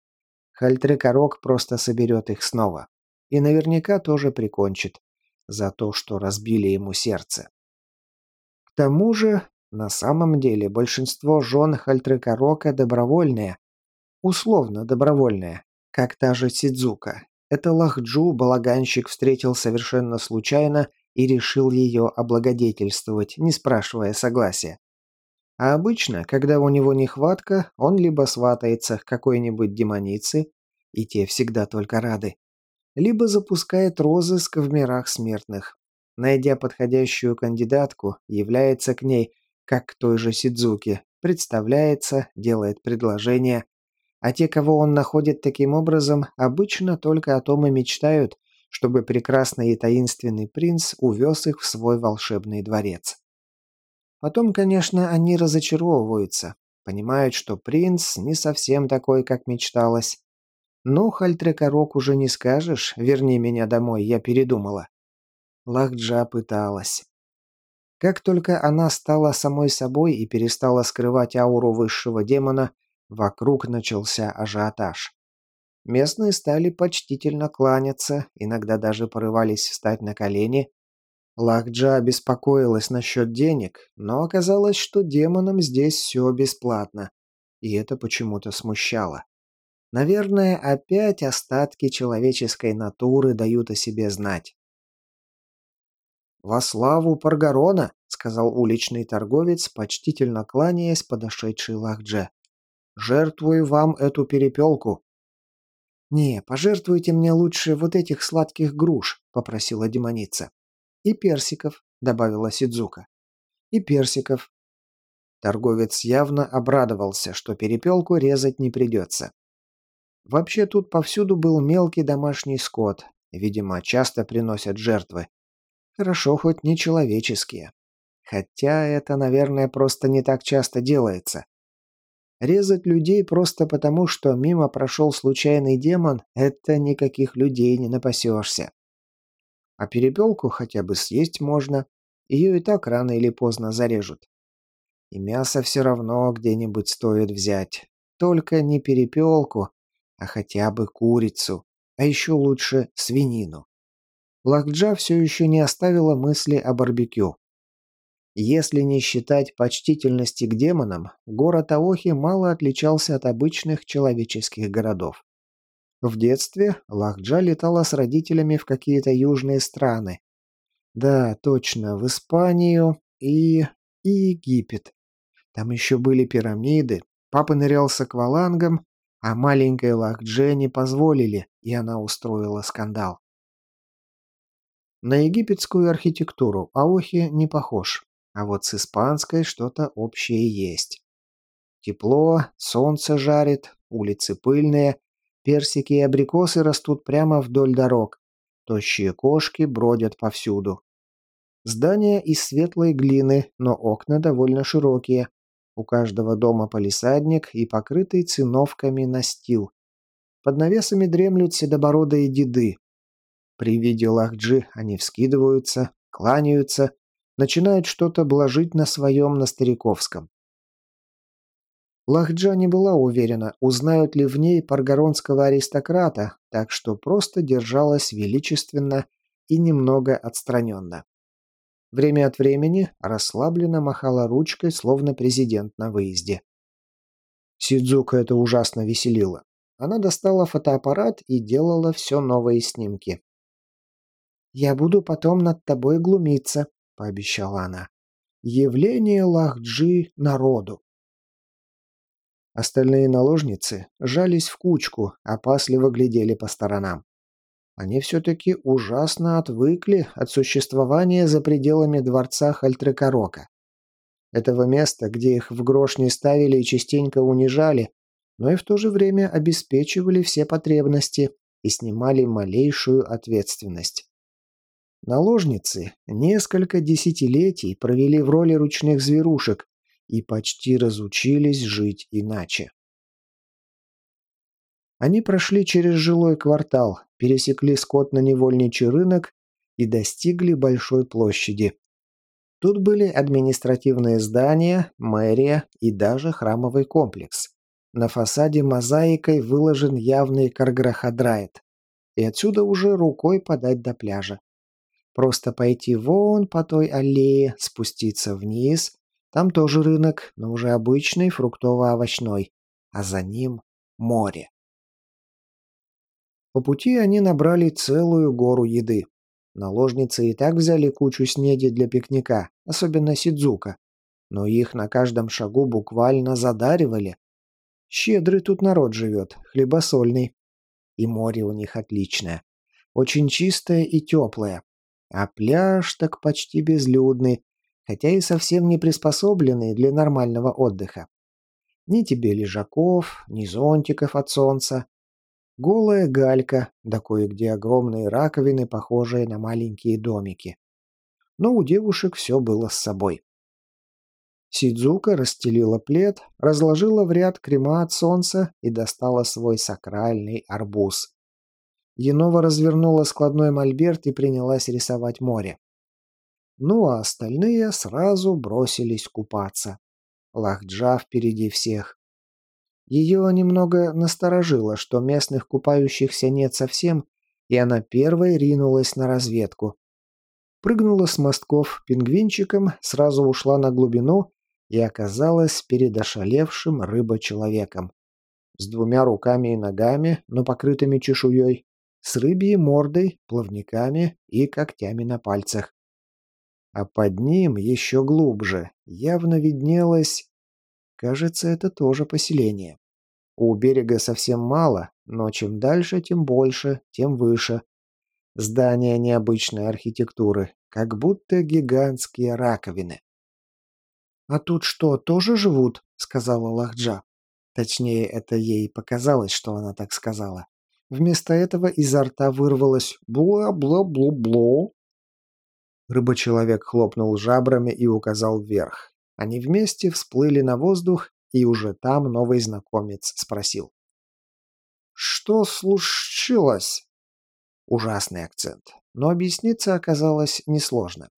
Хальтрекорок просто соберет их снова. И наверняка тоже прикончит. За то, что разбили ему сердце. К тому же, на самом деле, большинство жен Хальтрекорока добровольные. Условно добровольные. Как та же Сидзука. Это Лахджу балаганщик встретил совершенно случайно и решил ее облагодетельствовать, не спрашивая согласия. А обычно, когда у него нехватка, он либо сватается к какой-нибудь демонице, и те всегда только рады, либо запускает розыск в мирах смертных. Найдя подходящую кандидатку, является к ней, как к той же Сидзуке, представляется, делает предложение, а те, кого он находит таким образом, обычно только о том и мечтают, чтобы прекрасный и таинственный принц увез их в свой волшебный дворец. Потом, конечно, они разочаровываются, понимают, что принц не совсем такой, как мечталось. Ну, Хальтрекорок уже не скажешь, верни меня домой, я передумала. Лахджа пыталась. Как только она стала самой собой и перестала скрывать ауру высшего демона, вокруг начался ажиотаж. Местные стали почтительно кланяться, иногда даже порывались встать на колени, Лахджа беспокоилась насчет денег, но оказалось, что демонам здесь все бесплатно. И это почему-то смущало. Наверное, опять остатки человеческой натуры дают о себе знать. «Во славу Паргарона!» — сказал уличный торговец, почтительно кланяясь подошедший Лахдже. «Жертвую вам эту перепелку!» «Не, пожертвуйте мне лучше вот этих сладких груш», — попросила демоница. «И персиков», — добавила Сидзука. «И персиков». Торговец явно обрадовался, что перепелку резать не придется. Вообще тут повсюду был мелкий домашний скот. Видимо, часто приносят жертвы. Хорошо, хоть не человеческие. Хотя это, наверное, просто не так часто делается. Резать людей просто потому, что мимо прошел случайный демон, это никаких людей не напасешься. А перепелку хотя бы съесть можно. Ее и так рано или поздно зарежут. И мясо все равно где-нибудь стоит взять. Только не перепелку, а хотя бы курицу. А еще лучше свинину. Лакджа все еще не оставила мысли о барбекю. Если не считать почтительности к демонам, город Аохи мало отличался от обычных человеческих городов. В детстве Лахджа летала с родителями в какие-то южные страны. Да, точно, в Испанию и... и Египет. Там еще были пирамиды, папа нырял с аквалангом, а маленькой Лахдже не позволили, и она устроила скандал. На египетскую архитектуру Аохи не похож, а вот с испанской что-то общее есть. Тепло, солнце жарит, улицы пыльные, Персики и абрикосы растут прямо вдоль дорог. Тощие кошки бродят повсюду. Здания из светлой глины, но окна довольно широкие. У каждого дома полисадник и покрытый циновками настил. Под навесами дремлют седобородые деды. При виде лахджи они вскидываются, кланяются, начинают что-то блажить на своем на стариковском. Лахджа не была уверена, узнают ли в ней паргоронского аристократа, так что просто держалась величественно и немного отстраненно. Время от времени расслабленно махала ручкой, словно президент на выезде. Сидзука это ужасно веселило. Она достала фотоаппарат и делала все новые снимки. «Я буду потом над тобой глумиться», — пообещала она. «Явление Лахджи народу». Остальные наложницы жались в кучку, опасливо глядели по сторонам. Они все-таки ужасно отвыкли от существования за пределами дворца Хальтрекорока. Этого места, где их в грош не ставили и частенько унижали, но и в то же время обеспечивали все потребности и снимали малейшую ответственность. Наложницы несколько десятилетий провели в роли ручных зверушек и почти разучились жить иначе. Они прошли через жилой квартал, пересекли скотно-невольничий рынок и достигли большой площади. Тут были административные здания, мэрия и даже храмовый комплекс. На фасаде мозаикой выложен явный карграхадрайт. И отсюда уже рукой подать до пляжа. Просто пойти вон по той аллее, спуститься вниз. Там тоже рынок, но уже обычный, фруктово-овощной. А за ним море. По пути они набрали целую гору еды. Наложницы и так взяли кучу снеди для пикника, особенно Сидзука. Но их на каждом шагу буквально задаривали. Щедрый тут народ живет, хлебосольный. И море у них отличное. Очень чистое и теплое. А пляж так почти безлюдный, хотя и совсем не приспособленный для нормального отдыха. Ни тебе лежаков, ни зонтиков от солнца, Голая галька, да кое-где огромные раковины, похожие на маленькие домики. Но у девушек все было с собой. Сидзука расстелила плед, разложила в ряд крема от солнца и достала свой сакральный арбуз. Янова развернула складной мольберт и принялась рисовать море. Ну а остальные сразу бросились купаться. Лахджа впереди всех. Ее немного насторожило, что местных купающихся нет совсем, и она первой ринулась на разведку. Прыгнула с мостков пингвинчиком, сразу ушла на глубину и оказалась перед ошалевшим рыбочеловеком. С двумя руками и ногами, но покрытыми чешуей, с рыбьей мордой, плавниками и когтями на пальцах. А под ним еще глубже явно виднелась Кажется, это тоже поселение. У берега совсем мало, но чем дальше, тем больше, тем выше. Здания необычной архитектуры, как будто гигантские раковины. «А тут что, тоже живут?» — сказала Лахджа. Точнее, это ей показалось, что она так сказала. Вместо этого изо рта вырвалось «бла-бла-бла-бла». Рыбочеловек хлопнул жабрами и указал вверх. Они вместе всплыли на воздух, и уже там новый знакомец спросил. «Что случилось?» Ужасный акцент, но объясниться оказалось несложно.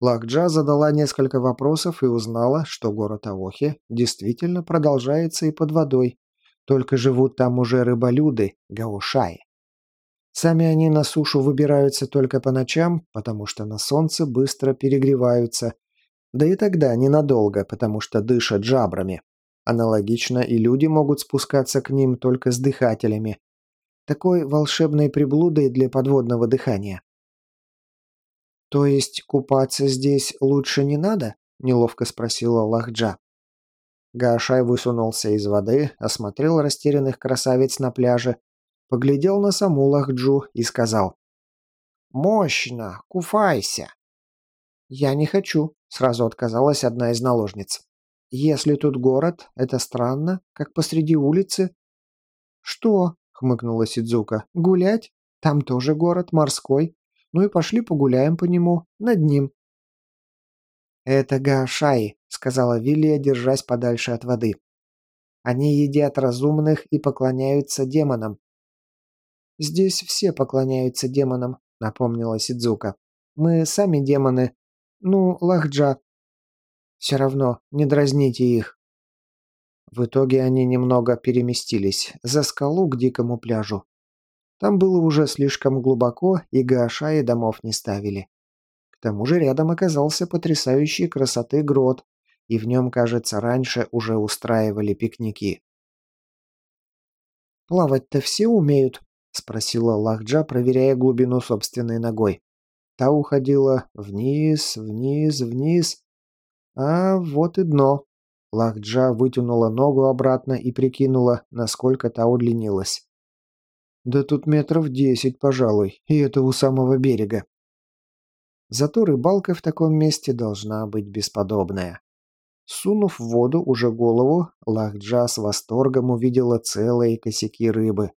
Лакджа задала несколько вопросов и узнала, что город Аохи действительно продолжается и под водой, только живут там уже рыболюды, гаушаи. Сами они на сушу выбираются только по ночам, потому что на солнце быстро перегреваются, да и тогда ненадолго, потому что дышат жабрами. Аналогично и люди могут спускаться к ним только с дыхателями. Такой волшебной приблудой для подводного дыхания. «То есть купаться здесь лучше не надо?» – неловко спросила Лахджа. Гашай высунулся из воды, осмотрел растерянных красавиц на пляже, поглядел на саму Лахджу и сказал. «Мощно! Куфайся!» «Я не хочу», Сразу отказалась одна из наложниц. «Если тут город, это странно, как посреди улицы». «Что?» — хмыкнула Сидзука. «Гулять? Там тоже город, морской. Ну и пошли погуляем по нему, над ним». «Это Гаашаи», — сказала Вилия, держась подальше от воды. «Они едят разумных и поклоняются демонам». «Здесь все поклоняются демонам», — напомнила Сидзука. «Мы сами демоны, ну, Лахджа. Все равно, не дразните их. В итоге они немного переместились за скалу к дикому пляжу. Там было уже слишком глубоко, и гаша и домов не ставили. К тому же рядом оказался потрясающей красоты грот, и в нем, кажется, раньше уже устраивали пикники. «Плавать-то все умеют?» – спросила Лахджа, проверяя глубину собственной ногой. Та уходила вниз, вниз, вниз. А вот и дно. Лахджа вытянула ногу обратно и прикинула, насколько та удлинилась. Да тут метров десять, пожалуй, и это у самого берега. Зато рыбалка в таком месте должна быть бесподобная. Сунув в воду уже голову, Лахджа с восторгом увидела целые косяки рыбы.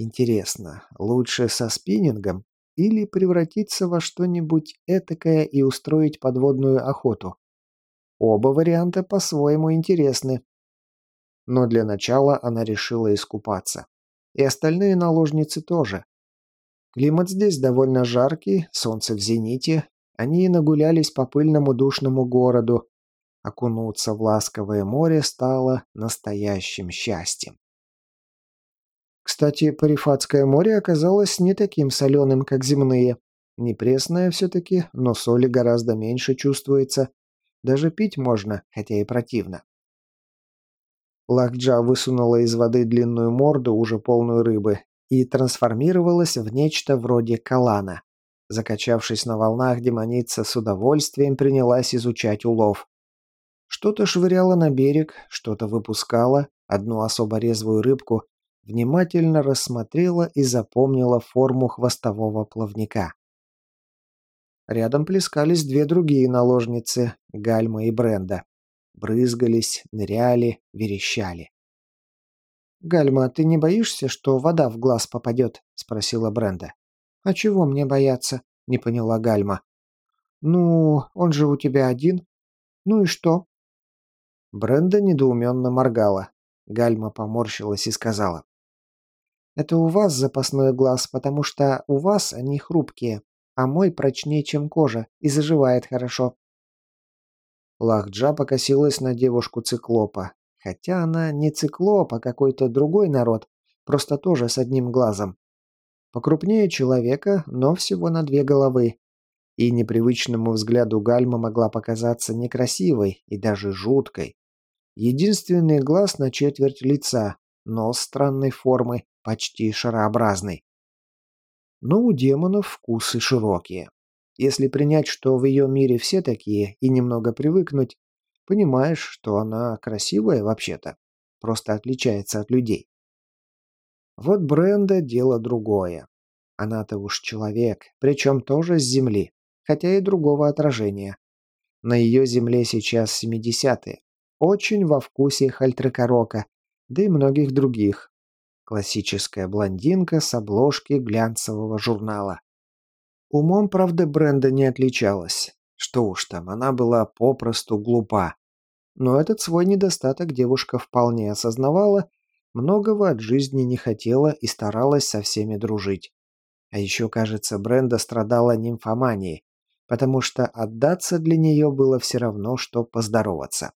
Интересно, лучше со спиннингом или превратиться во что-нибудь этакое и устроить подводную охоту? Оба варианта по-своему интересны. Но для начала она решила искупаться. И остальные наложницы тоже. Климат здесь довольно жаркий, солнце в зените. Они нагулялись по пыльному душному городу. Окунуться в ласковое море стало настоящим счастьем. Кстати, Парифатское море оказалось не таким соленым, как земные. Не пресное все-таки, но соли гораздо меньше чувствуется. Даже пить можно, хотя и противно. Лакджа высунула из воды длинную морду, уже полную рыбы, и трансформировалась в нечто вроде калана. Закачавшись на волнах, демоница с удовольствием принялась изучать улов. Что-то швыряла на берег, что-то выпускала, одну особо резвую рыбку, внимательно рассмотрела и запомнила форму хвостового плавника. Рядом плескались две другие наложницы, Гальма и Бренда. Брызгались, ныряли, верещали. «Гальма, ты не боишься, что вода в глаз попадет?» – спросила Бренда. «А чего мне бояться?» – не поняла Гальма. «Ну, он же у тебя один. Ну и что?» Бренда недоуменно моргала. Гальма поморщилась и сказала. «Это у вас запасной глаз, потому что у вас они хрупкие, а мой прочнее, чем кожа, и заживает хорошо. Лахджа покосилась на девушку-циклопа. Хотя она не циклоп, а какой-то другой народ, просто тоже с одним глазом. Покрупнее человека, но всего на две головы. И непривычному взгляду Гальма могла показаться некрасивой и даже жуткой. Единственный глаз на четверть лица, нос странной формы, почти шарообразный. Но у демонов вкусы широкие. Если принять, что в ее мире все такие, и немного привыкнуть, понимаешь, что она красивая вообще-то, просто отличается от людей. Вот Бренда дело другое. Она-то уж человек, причем тоже с Земли, хотя и другого отражения. На ее Земле сейчас 70-е. Очень во вкусе Хальтрекорока, да и многих других, Классическая блондинка с обложки глянцевого журнала. Умом, правда, Бренда не отличалась. Что уж там, она была попросту глупа. Но этот свой недостаток девушка вполне осознавала, многого от жизни не хотела и старалась со всеми дружить. А еще, кажется, Бренда страдала нимфоманией, потому что отдаться для нее было все равно, что поздороваться.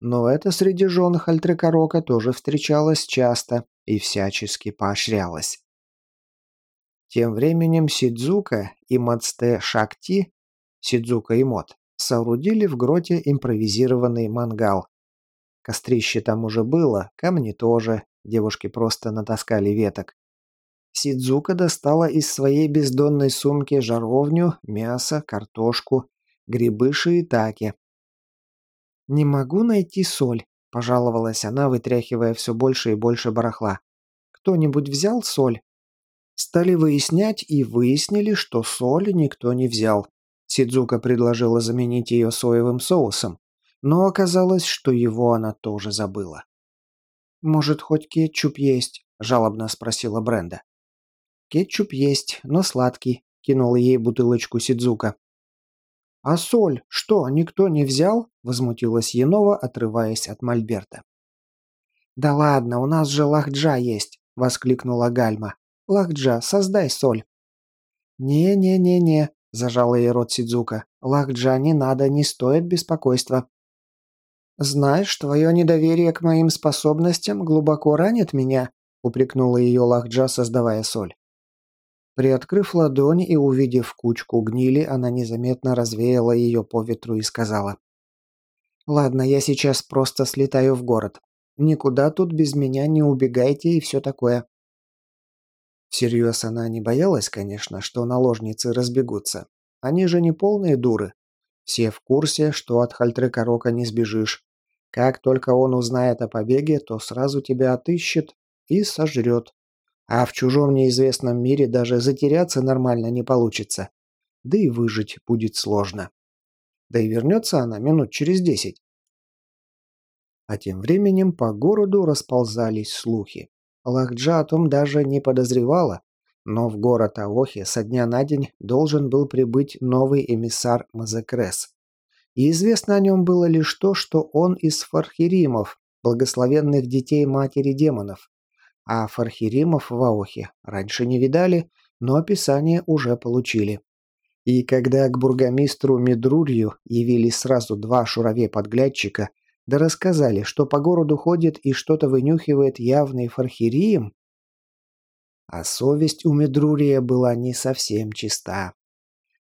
Но это среди жен Хальтрекорока тоже встречалось часто, и всячески поощрялась. Тем временем Сидзука и Мацте Шакти, Сидзука и Мот, соорудили в гроте импровизированный мангал. Кострище там уже было, камни тоже, девушки просто натаскали веток. Сидзука достала из своей бездонной сумки жаровню, мясо, картошку, грибы шиитаки. «Не могу найти соль», – пожаловалась она, вытряхивая все больше и больше барахла. «Кто-нибудь взял соль?» Стали выяснять и выяснили, что соль никто не взял. Сидзука предложила заменить ее соевым соусом, но оказалось, что его она тоже забыла. «Может, хоть кетчуп есть?» – жалобно спросила Бренда. «Кетчуп есть, но сладкий», – кинула ей бутылочку Сидзука. «А соль? Что, никто не взял?» – возмутилась Янова, отрываясь от Мольберта. «Да ладно, у нас же лахджа есть!» – воскликнула Гальма. «Лахджа, создай соль!» «Не-не-не-не», – зажала ей рот Сидзука. «Лахджа не надо, не стоит беспокойства». «Знаешь, твое недоверие к моим способностям глубоко ранит меня», – упрекнула ее Лахджа, создавая соль. Приоткрыв ладонь и увидев кучку гнили, она незаметно развеяла ее по ветру и сказала. «Ладно, я сейчас просто слетаю в город. Никуда тут без меня не убегайте и все такое». Всерьез она не боялась, конечно, что наложницы разбегутся. Они же не полные дуры. Все в курсе, что от Хальтрека Рока не сбежишь. Как только он узнает о побеге, то сразу тебя отыщет и сожрет. А в чужом неизвестном мире даже затеряться нормально не получится. Да и выжить будет сложно. Да и вернется она минут через десять. А тем временем по городу расползались слухи. Лахджа о том даже не подозревала, но в город Аохи со дня на день должен был прибыть новый эмиссар Мазекрес. И известно о нем было лишь то, что он из фархиримов, благословенных детей матери демонов. А фархиримов в Аохе раньше не видали, но описание уже получили. И когда к бургомистру Медрурью явились сразу два шураве-подглядчика, да рассказали, что по городу ходит и что-то вынюхивает явный фархирием, а совесть у Медрурия была не совсем чиста.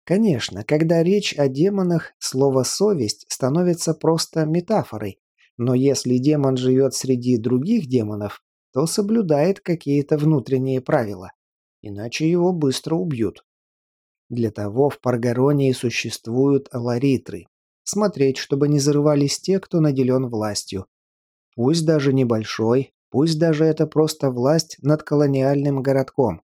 Конечно, когда речь о демонах, слово «совесть» становится просто метафорой, но если демон живет среди других демонов, то соблюдает какие-то внутренние правила, иначе его быстро убьют. Для того в Паргаронии существуют ларитры. Смотреть, чтобы не зарывались те, кто наделен властью. Пусть даже небольшой, Пусть даже это просто власть над колониальным городком.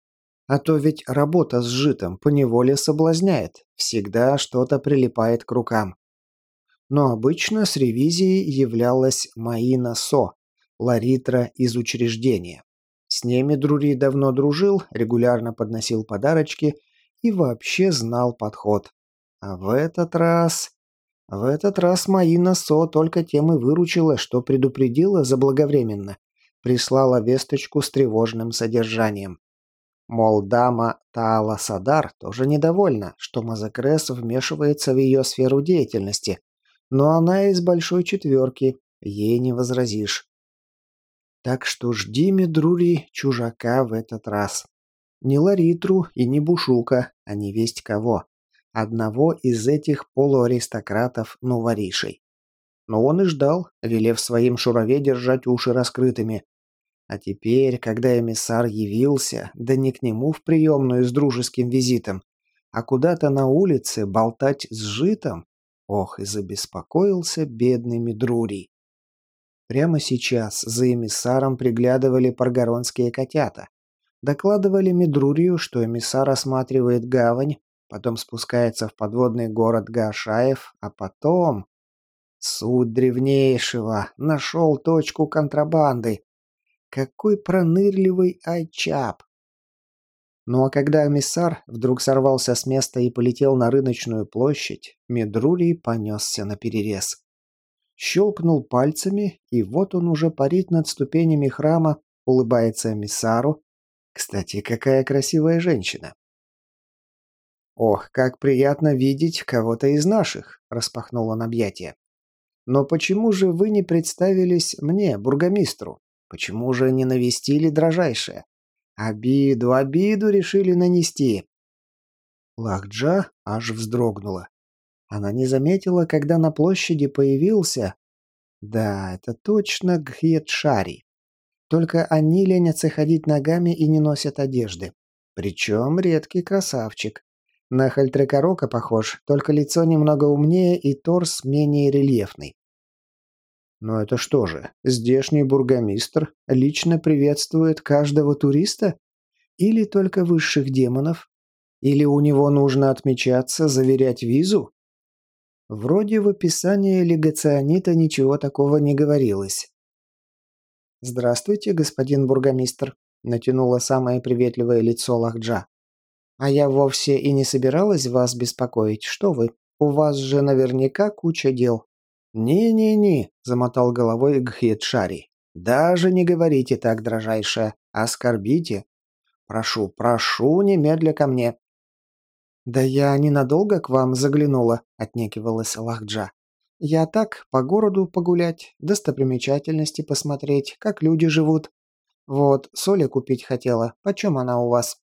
А то ведь работа с житом поневоле соблазняет. Всегда что-то прилипает к рукам. Но обычно с ревизией являлась Маина Со, Ларитра из учреждения. С ними Друри давно дружил, регулярно подносил подарочки и вообще знал подход. А в этот раз... В этот раз Маина Со только тем и выручила, что предупредила заблаговременно прислала весточку с тревожным содержанием. Мол, дама Таала Садар тоже недовольна, что Мазакрес вмешивается в ее сферу деятельности, но она из большой четверки, ей не возразишь. Так что жди, Медрури, чужака в этот раз. Не Ларитру и не Бушука, а не весть кого. Одного из этих полуаристократов Нуваришей. Но он и ждал, велев своим шураве держать уши раскрытыми, а теперь, когда эмиссар явился, да не к нему в приемную с дружеским визитом, а куда-то на улице болтать с житом, ох, и забеспокоился бедный Медрурий. Прямо сейчас за эмиссаром приглядывали паргоронские котята. Докладывали Медрурию, что эмиссар осматривает гавань, потом спускается в подводный город Гашаев, а потом... Суд древнейшего нашел точку контрабанды, какой пронырливый Айчап! Ну а когда эмиссар вдруг сорвался с места и полетел на рыночную площадь, Медрулий понесся на перерез. Щелкнул пальцами, и вот он уже парит над ступенями храма, улыбается эмиссару. Кстати, какая красивая женщина. «Ох, как приятно видеть кого-то из наших!» – распахнул он объятия. «Но почему же вы не представились мне, бургомистру? Почему же не навестили дрожайшее? Обиду, обиду решили нанести. Лахджа аж вздрогнула. Она не заметила, когда на площади появился... Да, это точно Гхьетшари. Только они ленятся ходить ногами и не носят одежды. Причем редкий красавчик. На Хальтрекорока похож, только лицо немного умнее и торс менее рельефный. Но это что же, здешний бургомистр лично приветствует каждого туриста? Или только высших демонов? Или у него нужно отмечаться, заверять визу? Вроде в описании легационита ничего такого не говорилось. «Здравствуйте, господин бургомистр», — натянуло самое приветливое лицо Лахджа. «А я вовсе и не собиралась вас беспокоить. Что вы? У вас же наверняка куча дел». «Не-не-не», — замотал головой Гхетшари. «Даже не говорите так, дрожайшая. Оскорбите. Прошу, прошу, немедля ко мне». «Да я ненадолго к вам заглянула», — отнекивалась Лахджа. «Я так, по городу погулять, достопримечательности посмотреть, как люди живут. Вот, соли купить хотела. Почем она у вас?»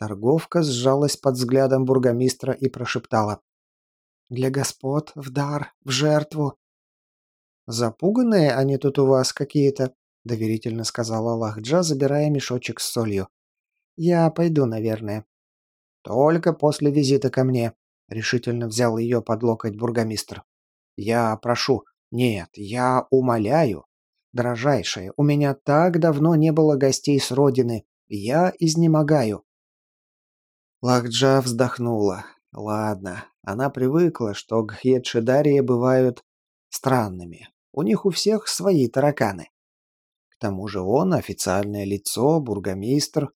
Торговка сжалась под взглядом бургомистра и прошептала. Для господ, в дар, в жертву. Запуганные они тут у вас какие-то, доверительно сказала Лахджа, забирая мешочек с солью. Я пойду, наверное. Только после визита ко мне, решительно взял ее под локоть бургомистр. Я прошу, нет, я умоляю. Дрожайшая, у меня так давно не было гостей с родины. Я изнемогаю. Лахджа вздохнула. Ладно, она привыкла, что гхедшидарии бывают странными. У них у всех свои тараканы. К тому же он официальное лицо, бургомистр.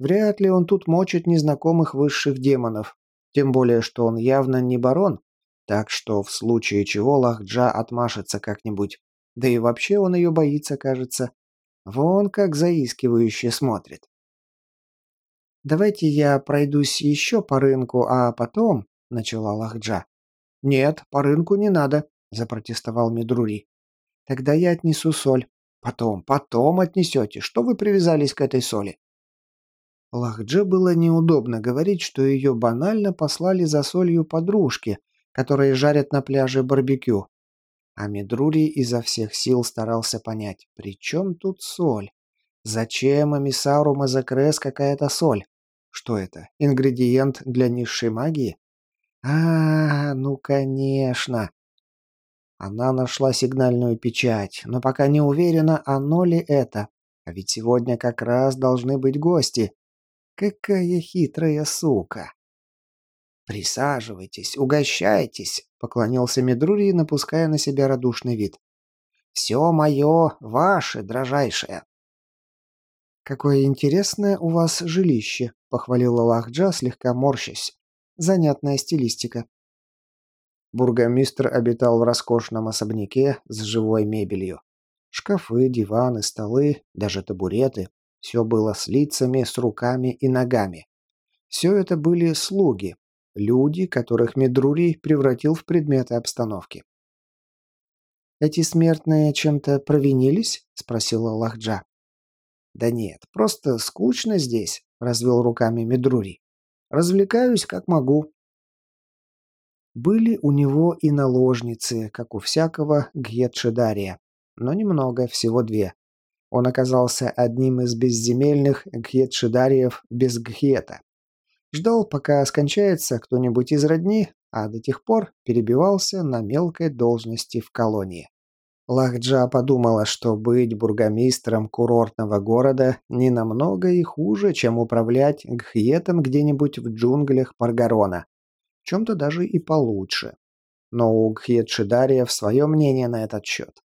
Вряд ли он тут мочит незнакомых высших демонов. Тем более, что он явно не барон, так что в случае чего Лахджа отмашется как-нибудь. Да и вообще он ее боится, кажется. Вон как заискивающе смотрит. «Давайте я пройдусь еще по рынку, а потом...» — начала Лахджа. «Нет, по рынку не надо», — запротестовал Медрури. «Тогда я отнесу соль. Потом, потом отнесете. Что вы привязались к этой соли?» Лахдже было неудобно говорить, что ее банально послали за солью подружки, которые жарят на пляже барбекю. А Медрури изо всех сил старался понять, при чем тут соль? Зачем эмиссару Мазакрес какая-то соль? Что это, ингредиент для низшей магии? А, ну конечно. Она нашла сигнальную печать, но пока не уверена, оно ли это. А ведь сегодня как раз должны быть гости. Какая хитрая сука. «Присаживайтесь, угощайтесь», — поклонился Медрурий, напуская на себя радушный вид. «Все мое, ваше, дрожайшее». «Какое интересное у вас жилище», — похвалила Лахджа, слегка морщась. «Занятная стилистика». Бургомистр обитал в роскошном особняке с живой мебелью. Шкафы, диваны, столы, даже табуреты. Все было с лицами, с руками и ногами. Все это были слуги, люди, которых Медрурий превратил в предметы обстановки. «Эти смертные чем-то провинились?» – спросила Лахджа. «Да нет, просто скучно здесь», – развел руками Медрурий. «Развлекаюсь, как могу. Были у него и наложницы, как у всякого Гьетшедария, но немного, всего две. Он оказался одним из безземельных Гьетшедариев без Гьета. Ждал, пока скончается кто-нибудь из родни, а до тех пор перебивался на мелкой должности в колонии. Лахджа подумала, что быть бургомистром курортного города не намного и хуже, чем управлять гхьетом где-нибудь в джунглях Паргарона чем-то даже и получше. Но у Гхьедшидария свое мнение на этот счет.